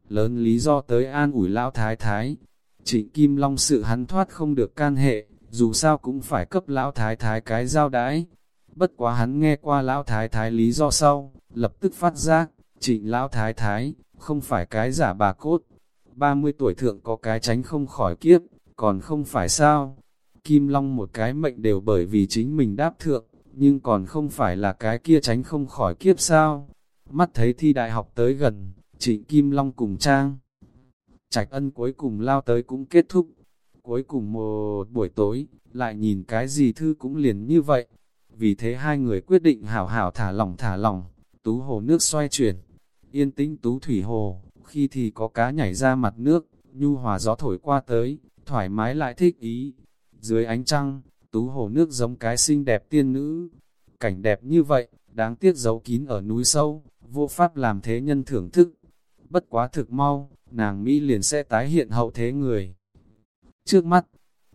Lớn lý do tới an ủi lão thái thái, trịnh Kim Long sự hắn thoát không được can hệ, dù sao cũng phải cấp lão thái thái cái giao đãi. Bất quá hắn nghe qua lão thái thái lý do sau, lập tức phát giác, trịnh lão thái thái, không phải cái giả bà cốt. 30 tuổi thượng có cái tránh không khỏi kiếp, còn không phải sao. Kim Long một cái mệnh đều bởi vì chính mình đáp thượng, nhưng còn không phải là cái kia tránh không khỏi kiếp sao. Mắt thấy thi đại học tới gần, trịnh Kim Long cùng Trang. Trạch ân cuối cùng lao tới cũng kết thúc. Cuối cùng một buổi tối, lại nhìn cái gì thư cũng liền như vậy. Vì thế hai người quyết định hảo hảo thả lỏng thả lỏng, tú hồ nước xoay chuyển. Yên tĩnh tú thủy hồ, khi thì có cá nhảy ra mặt nước, nhu hòa gió thổi qua tới, thoải mái lại thích ý. Dưới ánh trăng, tú hồ nước giống cái xinh đẹp tiên nữ. Cảnh đẹp như vậy, đáng tiếc giấu kín ở núi sâu, vô pháp làm thế nhân thưởng thức. Bất quá thực mau, nàng Mỹ liền sẽ tái hiện hậu thế người. Trước mắt,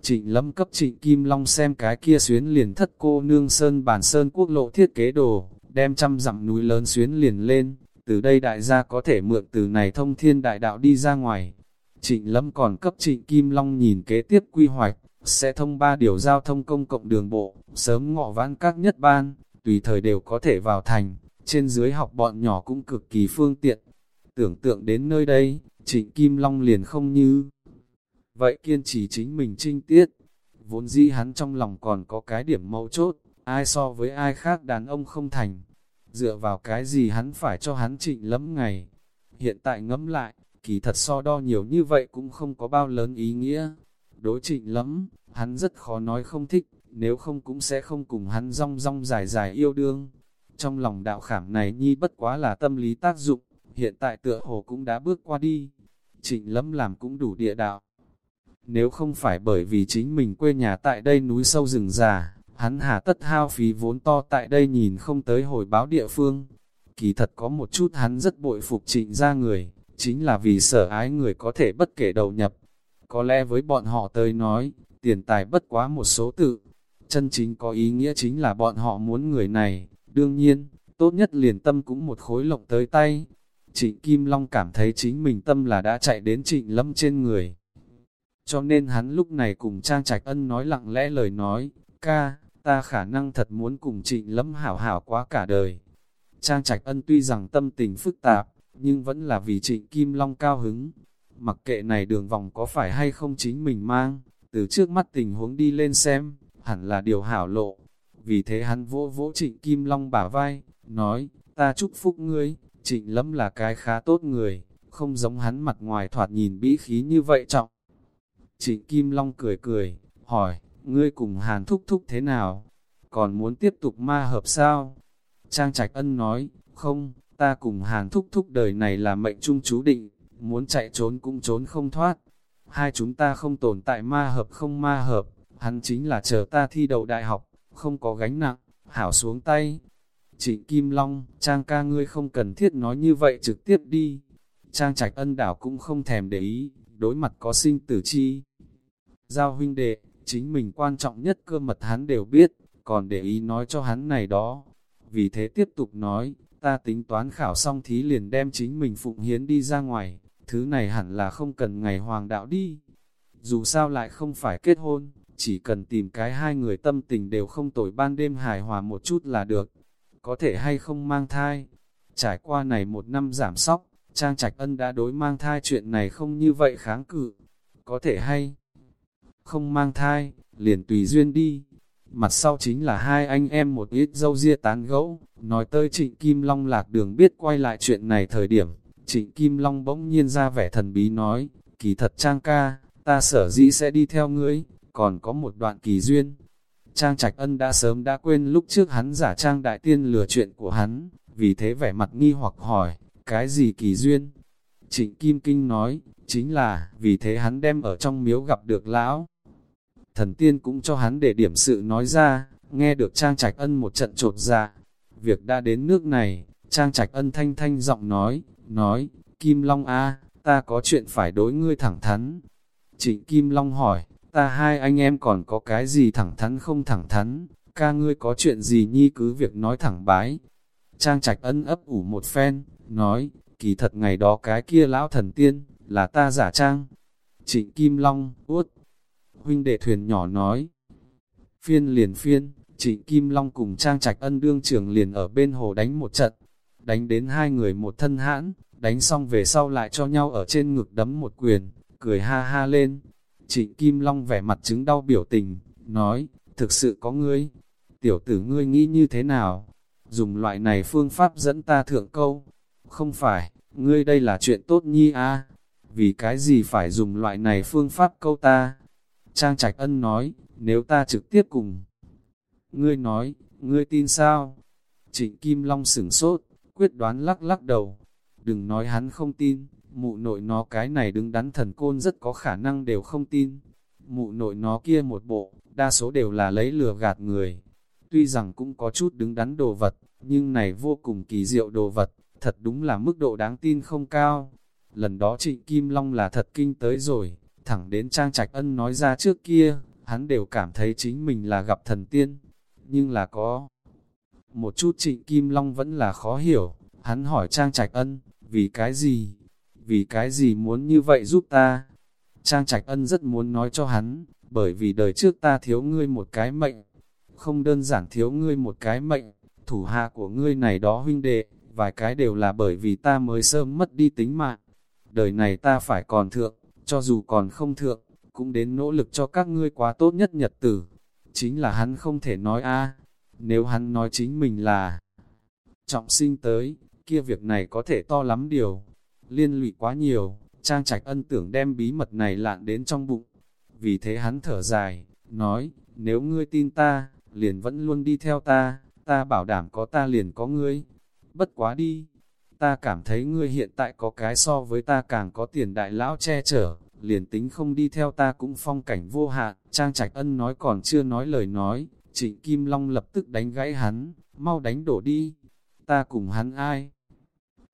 trịnh lâm cấp trịnh Kim Long xem cái kia xuyến liền thất cô nương sơn bản sơn quốc lộ thiết kế đồ, đem trăm dặm núi lớn xuyến liền lên, từ đây đại gia có thể mượn từ này thông thiên đại đạo đi ra ngoài. Trịnh lâm còn cấp trịnh Kim Long nhìn kế tiếp quy hoạch, sẽ thông ba điều giao thông công cộng đường bộ, sớm ngọ vãn các nhất ban, tùy thời đều có thể vào thành, trên dưới học bọn nhỏ cũng cực kỳ phương tiện. Tưởng tượng đến nơi đây, trịnh Kim Long liền không như. Vậy kiên trì chính mình trinh tiết, vốn dĩ hắn trong lòng còn có cái điểm mấu chốt, ai so với ai khác đàn ông không thành. Dựa vào cái gì hắn phải cho hắn trịnh lắm ngày. Hiện tại ngẫm lại, kỳ thật so đo nhiều như vậy cũng không có bao lớn ý nghĩa. Đối trịnh lắm, hắn rất khó nói không thích, nếu không cũng sẽ không cùng hắn rong rong dài dài yêu đương. Trong lòng đạo khảm này nhi bất quá là tâm lý tác dụng, hiện tại tựa hồ cũng đã bước qua đi. Trịnh lắm làm cũng đủ địa đạo. Nếu không phải bởi vì chính mình quê nhà tại đây núi sâu rừng già, hắn hà tất hao phí vốn to tại đây nhìn không tới hồi báo địa phương. Kỳ thật có một chút hắn rất bội phục trịnh ra người, chính là vì sở ái người có thể bất kể đầu nhập. Có lẽ với bọn họ tới nói, tiền tài bất quá một số tự. Chân chính có ý nghĩa chính là bọn họ muốn người này, đương nhiên, tốt nhất liền tâm cũng một khối lộng tới tay. Trịnh Kim Long cảm thấy chính mình tâm là đã chạy đến trịnh lâm trên người. Cho nên hắn lúc này cùng Trang Trạch Ân nói lặng lẽ lời nói, ca, ta khả năng thật muốn cùng trịnh lâm hảo hảo quá cả đời. Trang Trạch Ân tuy rằng tâm tình phức tạp, nhưng vẫn là vì trịnh Kim Long cao hứng. Mặc kệ này đường vòng có phải hay không chính mình mang, từ trước mắt tình huống đi lên xem, hẳn là điều hảo lộ. Vì thế hắn vỗ vỗ trịnh Kim Long bả vai, nói, ta chúc phúc ngươi, trịnh lâm là cái khá tốt người, không giống hắn mặt ngoài thoạt nhìn bĩ khí như vậy trọng. Trịnh Kim Long cười cười, hỏi, ngươi cùng Hàn thúc thúc thế nào? Còn muốn tiếp tục ma hợp sao? Trang Trạch Ân nói, không, ta cùng Hàn thúc thúc đời này là mệnh trung chú định, muốn chạy trốn cũng trốn không thoát. Hai chúng ta không tồn tại ma hợp không ma hợp, hắn chính là chờ ta thi đầu đại học, không có gánh nặng, hảo xuống tay. Trịnh Kim Long, Trang ca ngươi không cần thiết nói như vậy trực tiếp đi. Trang Trạch Ân đảo cũng không thèm để ý, đối mặt có sinh tử chi. Giao huynh đệ, chính mình quan trọng nhất cơ mật hắn đều biết, còn để ý nói cho hắn này đó. Vì thế tiếp tục nói, ta tính toán khảo xong thí liền đem chính mình phụng hiến đi ra ngoài, thứ này hẳn là không cần ngày hoàng đạo đi. Dù sao lại không phải kết hôn, chỉ cần tìm cái hai người tâm tình đều không tồi ban đêm hài hòa một chút là được. Có thể hay không mang thai. Trải qua này một năm giảm sóc, Trang Trạch Ân đã đối mang thai chuyện này không như vậy kháng cự. Có thể hay không mang thai, liền tùy duyên đi. Mặt sau chính là hai anh em một ít dâu ria tán gẫu, nói tới trịnh Kim Long lạc đường biết quay lại chuyện này thời điểm. Trịnh Kim Long bỗng nhiên ra vẻ thần bí nói, kỳ thật Trang ca, ta sở dĩ sẽ đi theo ngươi, còn có một đoạn kỳ duyên. Trang Trạch Ân đã sớm đã quên lúc trước hắn giả Trang Đại Tiên lừa chuyện của hắn, vì thế vẻ mặt nghi hoặc hỏi, cái gì kỳ duyên? Trịnh Kim Kinh nói, chính là, vì thế hắn đem ở trong miếu gặp được lão. Thần tiên cũng cho hắn để điểm sự nói ra, nghe được Trang Trạch Ân một trận trột. Dạ. Việc đã đến nước này, Trang Trạch Ân thanh thanh giọng nói, nói, Kim Long A, ta có chuyện phải đối ngươi thẳng thắn. Trịnh Kim Long hỏi, ta hai anh em còn có cái gì thẳng thắn không thẳng thắn, ca ngươi có chuyện gì nhi cứ việc nói thẳng bái. Trang Trạch Ân ấp ủ một phen, nói, kỳ thật ngày đó cái kia lão thần tiên, là ta giả trang. Trịnh Kim Long, út, huynh đệ thuyền nhỏ nói. Phiên liền phiên, trịnh Kim Long cùng Trang Trạch Ân đương trường liền ở bên hồ đánh một trận, đánh đến hai người một thân hãn, đánh xong về sau lại cho nhau ở trên ngực đấm một quyền, cười ha ha lên. Trịnh Kim Long vẻ mặt chứng đau biểu tình, nói, thực sự có ngươi, tiểu tử ngươi nghĩ như thế nào? Dùng loại này phương pháp dẫn ta thượng câu, không phải, ngươi đây là chuyện tốt nhi a vì cái gì phải dùng loại này phương pháp câu ta? Trang Trạch Ân nói, nếu ta trực tiếp cùng. Ngươi nói, ngươi tin sao? Trịnh Kim Long sửng sốt, quyết đoán lắc lắc đầu. Đừng nói hắn không tin, mụ nội nó cái này đứng đắn thần côn rất có khả năng đều không tin. Mụ nội nó kia một bộ, đa số đều là lấy lừa gạt người. Tuy rằng cũng có chút đứng đắn đồ vật, nhưng này vô cùng kỳ diệu đồ vật, thật đúng là mức độ đáng tin không cao. Lần đó trịnh Kim Long là thật kinh tới rồi, thẳng đến Trang Trạch Ân nói ra trước kia, hắn đều cảm thấy chính mình là gặp thần tiên, nhưng là có. Một chút trịnh Kim Long vẫn là khó hiểu, hắn hỏi Trang Trạch Ân, vì cái gì? Vì cái gì muốn như vậy giúp ta? Trang Trạch Ân rất muốn nói cho hắn, bởi vì đời trước ta thiếu ngươi một cái mệnh, không đơn giản thiếu ngươi một cái mệnh, thủ hạ của ngươi này đó huynh đệ, vài cái đều là bởi vì ta mới sớm mất đi tính mạng. Đời này ta phải còn thượng, cho dù còn không thượng, cũng đến nỗ lực cho các ngươi quá tốt nhất nhật tử. Chính là hắn không thể nói a nếu hắn nói chính mình là trọng sinh tới, kia việc này có thể to lắm điều. Liên lụy quá nhiều, Trang Trạch ân tưởng đem bí mật này lạn đến trong bụng. Vì thế hắn thở dài, nói, nếu ngươi tin ta, liền vẫn luôn đi theo ta, ta bảo đảm có ta liền có ngươi. Bất quá đi, ta cảm thấy ngươi hiện tại có cái so với ta càng có tiền đại lão che chở, liền tính không đi theo ta cũng phong cảnh vô hạn. Trang Trạch Ân nói còn chưa nói lời nói, Trịnh Kim Long lập tức đánh gãy hắn, mau đánh đổ đi. Ta cùng hắn ai?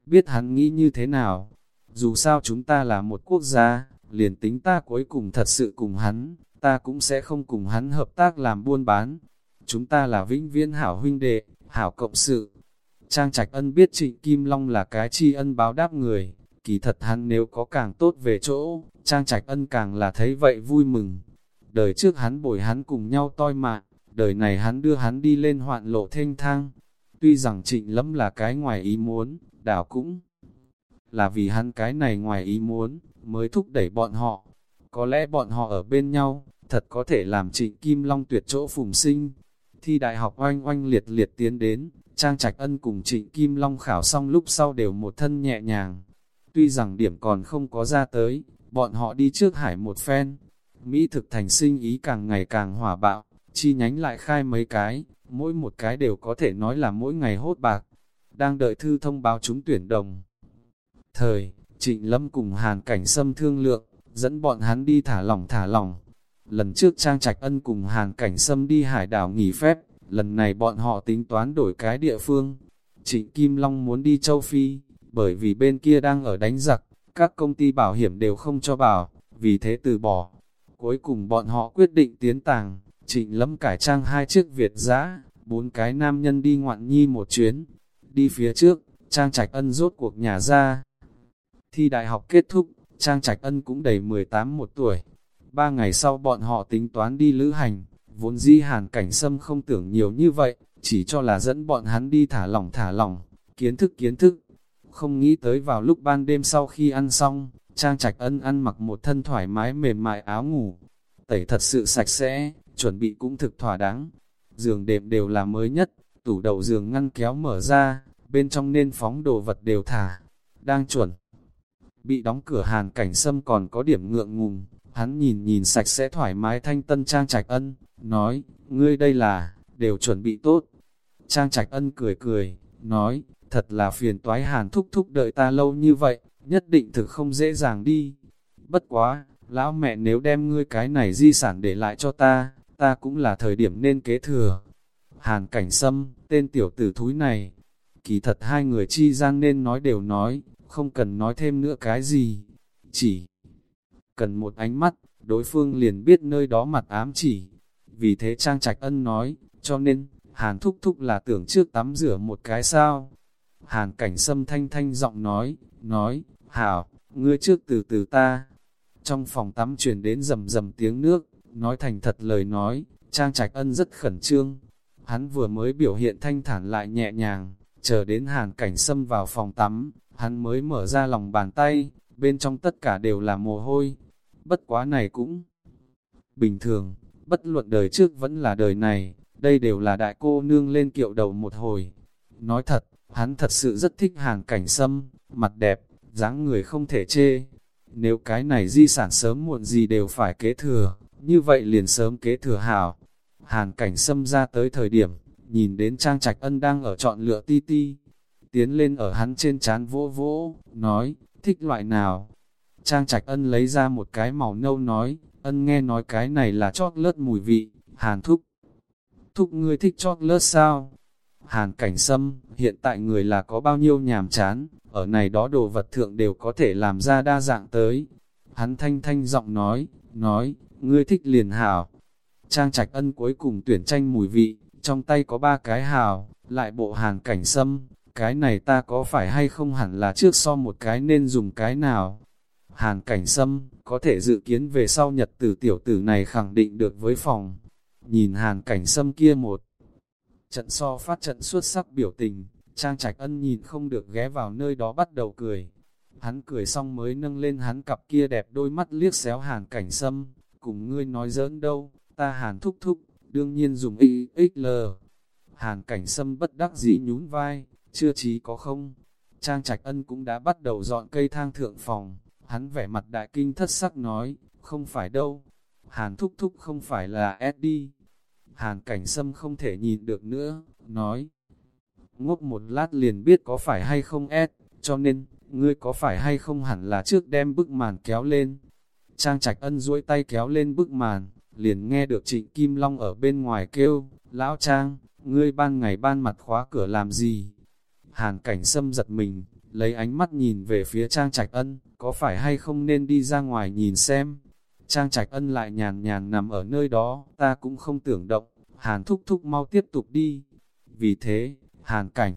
Biết hắn nghĩ như thế nào? Dù sao chúng ta là một quốc gia, liền tính ta cuối cùng thật sự cùng hắn, ta cũng sẽ không cùng hắn hợp tác làm buôn bán. Chúng ta là vĩnh viễn hảo huynh đệ, hảo cộng sự. Trang Trạch Ân biết Trịnh Kim Long là cái tri ân báo đáp người, kỳ thật hắn nếu có càng tốt về chỗ, Trang Trạch Ân càng là thấy vậy vui mừng. Đời trước hắn bồi hắn cùng nhau toi mạng, đời này hắn đưa hắn đi lên hoạn lộ thanh thang. Tuy rằng trịnh lâm là cái ngoài ý muốn, đảo cũng là vì hắn cái này ngoài ý muốn, mới thúc đẩy bọn họ. Có lẽ bọn họ ở bên nhau, thật có thể làm trịnh Kim Long tuyệt chỗ phùng sinh. Thi đại học oanh oanh liệt liệt tiến đến, Trang Trạch Ân cùng trịnh Kim Long khảo xong lúc sau đều một thân nhẹ nhàng. Tuy rằng điểm còn không có ra tới, bọn họ đi trước hải một phen. Mỹ thực thành sinh ý càng ngày càng hỏa bạo, chi nhánh lại khai mấy cái, mỗi một cái đều có thể nói là mỗi ngày hốt bạc. Đang đợi thư thông báo chúng tuyển đồng. Thời, Trịnh Lâm cùng Hàn Cảnh Sâm thương lượng, dẫn bọn hắn đi thả lỏng thả lỏng. Lần trước Trang Trạch Ân cùng Hàn Cảnh Sâm đi hải đảo nghỉ phép, lần này bọn họ tính toán đổi cái địa phương. Trịnh Kim Long muốn đi châu Phi, bởi vì bên kia đang ở đánh giặc, các công ty bảo hiểm đều không cho bảo, vì thế từ bỏ. Cuối cùng bọn họ quyết định tiến tàng, trịnh lâm cải trang hai chiếc Việt giã, bốn cái nam nhân đi ngoạn nhi một chuyến. Đi phía trước, Trang Trạch Ân rốt cuộc nhà ra. Thi đại học kết thúc, Trang Trạch Ân cũng đầy 18 một tuổi. Ba ngày sau bọn họ tính toán đi lữ hành, vốn di hàn cảnh sâm không tưởng nhiều như vậy, chỉ cho là dẫn bọn hắn đi thả lỏng thả lỏng, kiến thức kiến thức. Không nghĩ tới vào lúc ban đêm sau khi ăn xong, Trang Trạch Ân ăn mặc một thân thoải mái mềm mại áo ngủ. Tẩy thật sự sạch sẽ, chuẩn bị cũng thực thỏa đáng. Giường đệm đều là mới nhất, tủ đầu giường ngăn kéo mở ra, bên trong nên phóng đồ vật đều thả. Đang chuẩn. Bị đóng cửa hàn cảnh sâm còn có điểm ngượng ngùng, hắn nhìn nhìn sạch sẽ thoải mái thanh tân Trang Trạch Ân, nói, ngươi đây là, đều chuẩn bị tốt. Trang Trạch Ân cười cười, nói, thật là phiền toái hàn thúc thúc đợi ta lâu như vậy, nhất định thực không dễ dàng đi. Bất quá, lão mẹ nếu đem ngươi cái này di sản để lại cho ta, ta cũng là thời điểm nên kế thừa. Hàn cảnh sâm, tên tiểu tử thúi này, kỳ thật hai người chi gian nên nói đều nói, không cần nói thêm nữa cái gì, chỉ cần một ánh mắt, đối phương liền biết nơi đó mặt ám chỉ. Vì thế Trang Trạch Ân nói, cho nên, Hàn thúc thúc là tưởng trước tắm rửa một cái sao. Hàn cảnh sâm thanh thanh giọng nói, nói, hảo, ngươi trước từ từ ta. Trong phòng tắm truyền đến rầm rầm tiếng nước, nói thành thật lời nói, Trang Trạch Ân rất khẩn trương. Hắn vừa mới biểu hiện thanh thản lại nhẹ nhàng, chờ đến hàn cảnh sâm vào phòng tắm, hắn mới mở ra lòng bàn tay, bên trong tất cả đều là mồ hôi. Bất quá này cũng bình thường, bất luận đời trước vẫn là đời này, đây đều là đại cô nương lên kiệu đầu một hồi. Nói thật, hắn thật sự rất thích hàn cảnh sâm, mặt đẹp, dáng người không thể chê. Nếu cái này di sản sớm muộn gì đều phải kế thừa, như vậy liền sớm kế thừa hảo. Hàn cảnh sâm ra tới thời điểm, nhìn đến Trang Trạch Ân đang ở chọn lựa ti ti. Tiến lên ở hắn trên chán vỗ vỗ, nói, thích loại nào? Trang Trạch Ân lấy ra một cái màu nâu nói, Ân nghe nói cái này là chót lớt mùi vị, Hàn thúc. Thúc ngươi thích chót lớt sao? Hàn cảnh sâm, hiện tại người là có bao nhiêu nhàm chán, ở này đó đồ vật thượng đều có thể làm ra đa dạng tới. Hắn thanh thanh giọng nói, nói, ngươi thích liền hảo. Trang trạch ân cuối cùng tuyển tranh mùi vị, trong tay có ba cái hào, lại bộ hàn cảnh sâm, cái này ta có phải hay không hẳn là trước so một cái nên dùng cái nào. Hàn cảnh sâm, có thể dự kiến về sau nhật tử tiểu tử này khẳng định được với phòng. Nhìn hàn cảnh sâm kia một trận so phát trận xuất sắc biểu tình, Trang Trạch Ân nhìn không được ghé vào nơi đó bắt đầu cười. Hắn cười xong mới nâng lên hắn cặp kia đẹp đôi mắt liếc xéo hàn cảnh sâm, cùng ngươi nói giỡn đâu, ta hàn thúc thúc, đương nhiên dùng XXL. Hàn cảnh sâm bất đắc dĩ nhún vai, chưa chí có không. Trang Trạch Ân cũng đã bắt đầu dọn cây thang thượng phòng, hắn vẻ mặt đại kinh thất sắc nói, không phải đâu, Hàn thúc thúc không phải là SD. Hàn cảnh sâm không thể nhìn được nữa, nói, ngốc một lát liền biết có phải hay không S, cho nên, ngươi có phải hay không hẳn là trước đem bức màn kéo lên. Trang Trạch Ân duỗi tay kéo lên bức màn, liền nghe được Trịnh Kim Long ở bên ngoài kêu, Lão Trang, ngươi ban ngày ban mặt khóa cửa làm gì? Hàn cảnh sâm giật mình, lấy ánh mắt nhìn về phía Trang Trạch Ân, có phải hay không nên đi ra ngoài nhìn xem? Trang Trạch Ân lại nhàn nhàn nằm ở nơi đó, ta cũng không tưởng động, Hàn thúc thúc mau tiếp tục đi. Vì thế, Hàn cảnh,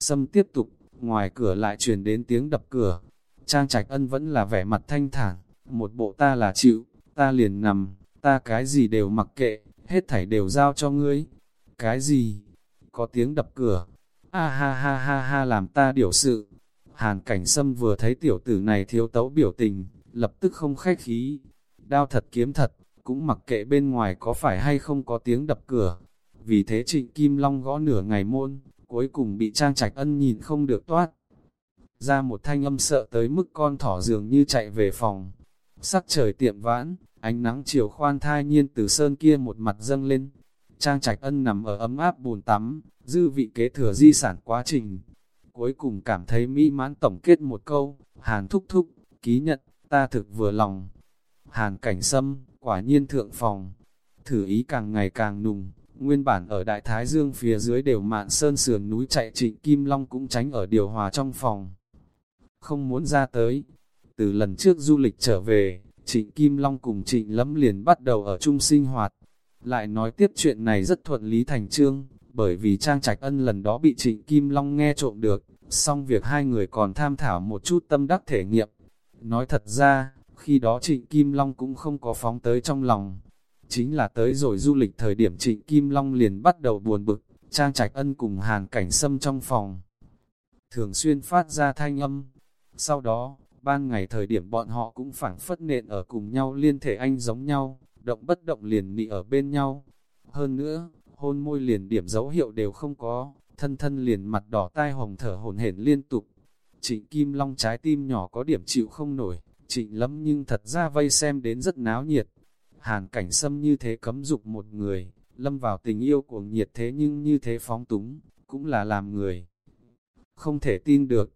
Sâm tiếp tục, ngoài cửa lại truyền đến tiếng đập cửa. Trang Trạch Ân vẫn là vẻ mặt thanh thản, một bộ ta là chịu, ta liền nằm, ta cái gì đều mặc kệ, hết thảy đều giao cho ngươi. Cái gì? Có tiếng đập cửa. A ha ha ha ha làm ta điều sự. Hàn cảnh sâm vừa thấy tiểu tử này thiếu tấu biểu tình, lập tức không khách khí. Đao thật kiếm thật, cũng mặc kệ bên ngoài có phải hay không có tiếng đập cửa. Vì thế trịnh Kim Long gõ nửa ngày môn, cuối cùng bị Trang Trạch Ân nhìn không được toát. Ra một thanh âm sợ tới mức con thỏ dường như chạy về phòng. Sắc trời tiệm vãn, ánh nắng chiều khoan thai nhiên từ sơn kia một mặt dâng lên. Trang Trạch Ân nằm ở ấm áp bùn tắm, dư vị kế thừa di sản quá trình. Cuối cùng cảm thấy mỹ mãn tổng kết một câu, Hàn thúc thúc, ký nhận, ta thực vừa lòng. Hàn cảnh sâm, quả nhiên thượng phòng, thử ý càng ngày càng nùng, nguyên bản ở Đại Thái Dương phía dưới đều mạn sơn sườn núi chạy trịnh Kim Long cũng tránh ở điều hòa trong phòng. Không muốn ra tới, từ lần trước du lịch trở về, trịnh Kim Long cùng trịnh Lâm liền bắt đầu ở chung sinh hoạt. Lại nói tiếp chuyện này rất thuận lý thành trương, bởi vì Trang Trạch Ân lần đó bị trịnh Kim Long nghe trộm được, xong việc hai người còn tham thảo một chút tâm đắc thể nghiệm. Nói thật ra, khi đó trịnh Kim Long cũng không có phóng tới trong lòng. Chính là tới rồi du lịch thời điểm trịnh Kim Long liền bắt đầu buồn bực, Trang Trạch Ân cùng hàn cảnh sâm trong phòng. Thường xuyên phát ra thanh âm. Sau đó, ban ngày thời điểm bọn họ cũng phảng phất nện ở cùng nhau liên thể anh giống nhau, động bất động liền nị ở bên nhau. Hơn nữa, hôn môi liền điểm dấu hiệu đều không có, thân thân liền mặt đỏ tai hồng thở hồn hển liên tục. Trịnh Kim Long trái tim nhỏ có điểm chịu không nổi, trịnh lắm nhưng thật ra vây xem đến rất náo nhiệt. Hàn cảnh sâm như thế cấm dục một người, lâm vào tình yêu cuồng nhiệt thế nhưng như thế phóng túng, cũng là làm người. Không thể tin được,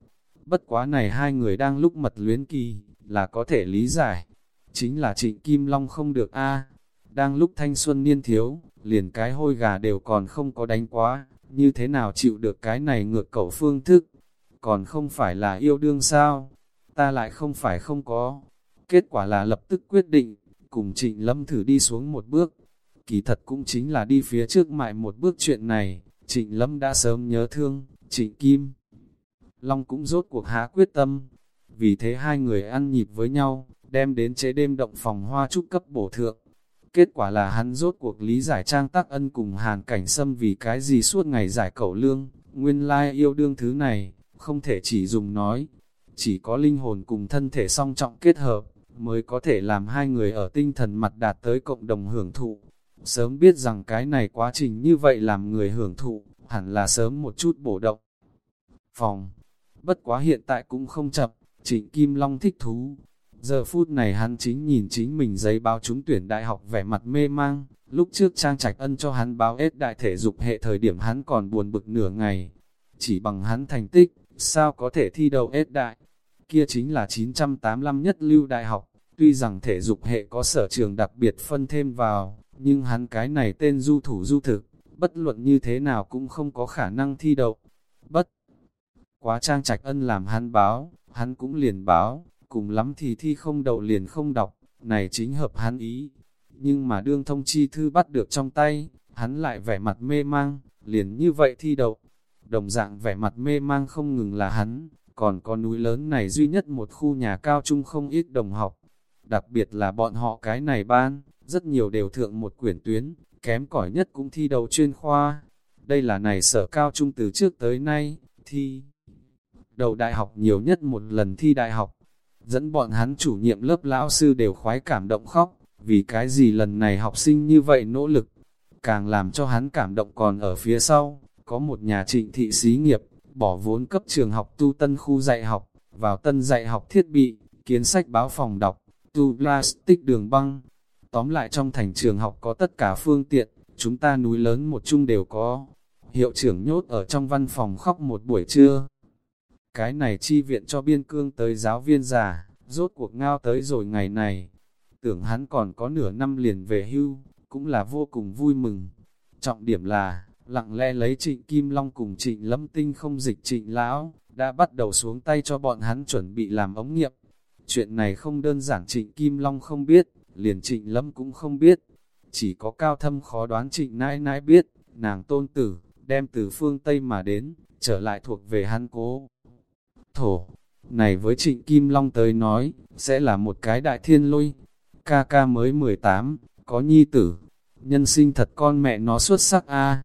bất quá này hai người đang lúc mật luyến kỳ, là có thể lý giải. Chính là trịnh Kim Long không được a đang lúc thanh xuân niên thiếu, liền cái hôi gà đều còn không có đánh quá, như thế nào chịu được cái này ngược cậu phương thức, còn không phải là yêu đương sao, ta lại không phải không có. Kết quả là lập tức quyết định, cùng trịnh lâm thử đi xuống một bước, kỳ thật cũng chính là đi phía trước mại một bước chuyện này, trịnh lâm đã sớm nhớ thương, trịnh kim. Long cũng rốt cuộc há quyết tâm, vì thế hai người ăn nhịp với nhau, đem đến chế đêm động phòng hoa trúc cấp bổ thượng. Kết quả là hắn rốt cuộc lý giải trang tác ân cùng hàn cảnh xâm vì cái gì suốt ngày giải cẩu lương, nguyên lai yêu đương thứ này, không thể chỉ dùng nói, chỉ có linh hồn cùng thân thể song trọng kết hợp, mới có thể làm hai người ở tinh thần mặt đạt tới cộng đồng hưởng thụ. Sớm biết rằng cái này quá trình như vậy làm người hưởng thụ, hẳn là sớm một chút bổ động. Phòng, bất quá hiện tại cũng không chậm, trịnh Kim Long thích thú, Giờ phút này hắn chính nhìn chính mình giấy báo trúng tuyển đại học vẻ mặt mê mang, lúc trước Trang Trạch Ân cho hắn báo ết đại thể dục hệ thời điểm hắn còn buồn bực nửa ngày. Chỉ bằng hắn thành tích, sao có thể thi đầu ết đại? Kia chính là 985 nhất lưu đại học, tuy rằng thể dục hệ có sở trường đặc biệt phân thêm vào, nhưng hắn cái này tên du thủ du thực, bất luận như thế nào cũng không có khả năng thi đậu. Bất quá Trang Trạch Ân làm hắn báo, hắn cũng liền báo, cùng lắm thì thi không đậu liền không đọc, này chính hợp hắn ý. Nhưng mà đương thông chi thư bắt được trong tay, hắn lại vẻ mặt mê mang, liền như vậy thi đậu. Đồng dạng vẻ mặt mê mang không ngừng là hắn, còn có núi lớn này duy nhất một khu nhà cao trung không ít đồng học. đặc biệt là bọn họ cái này ban, rất nhiều đều thượng một quyển tuyến, kém cỏi nhất cũng thi đầu chuyên khoa. Đây là này sở cao trung từ trước tới nay, thi đầu đại học nhiều nhất một lần thi đại học. Dẫn bọn hắn chủ nhiệm lớp lão sư đều khoái cảm động khóc, vì cái gì lần này học sinh như vậy nỗ lực. Càng làm cho hắn cảm động còn ở phía sau, có một nhà trịnh thị xí nghiệp, bỏ vốn cấp trường học tu tân khu dạy học, vào tân dạy học thiết bị, kiến sách báo phòng đọc, tu plastic đường băng. Tóm lại trong thành trường học có tất cả phương tiện, chúng ta núi lớn một chung đều có. Hiệu trưởng nhốt ở trong văn phòng khóc một buổi trưa. Cái này chi viện cho biên cương tới giáo viên già, rốt cuộc ngao tới rồi ngày này. Tưởng hắn còn có nửa năm liền về hưu, cũng là vô cùng vui mừng. Trọng điểm là, lặng lẽ lấy trịnh Kim Long cùng trịnh Lâm Tinh không dịch trịnh Lão, đã bắt đầu xuống tay cho bọn hắn chuẩn bị làm ống nghiệm. Chuyện này không đơn giản trịnh Kim Long không biết, liền trịnh Lâm cũng không biết. Chỉ có cao thâm khó đoán trịnh nãi nãi biết, nàng tôn tử, đem từ phương Tây mà đến, trở lại thuộc về hắn cố. Thổ, này với trịnh Kim Long tới nói, sẽ là một cái đại thiên lôi. Ca ca mới 18, có nhi tử, nhân sinh thật con mẹ nó xuất sắc a.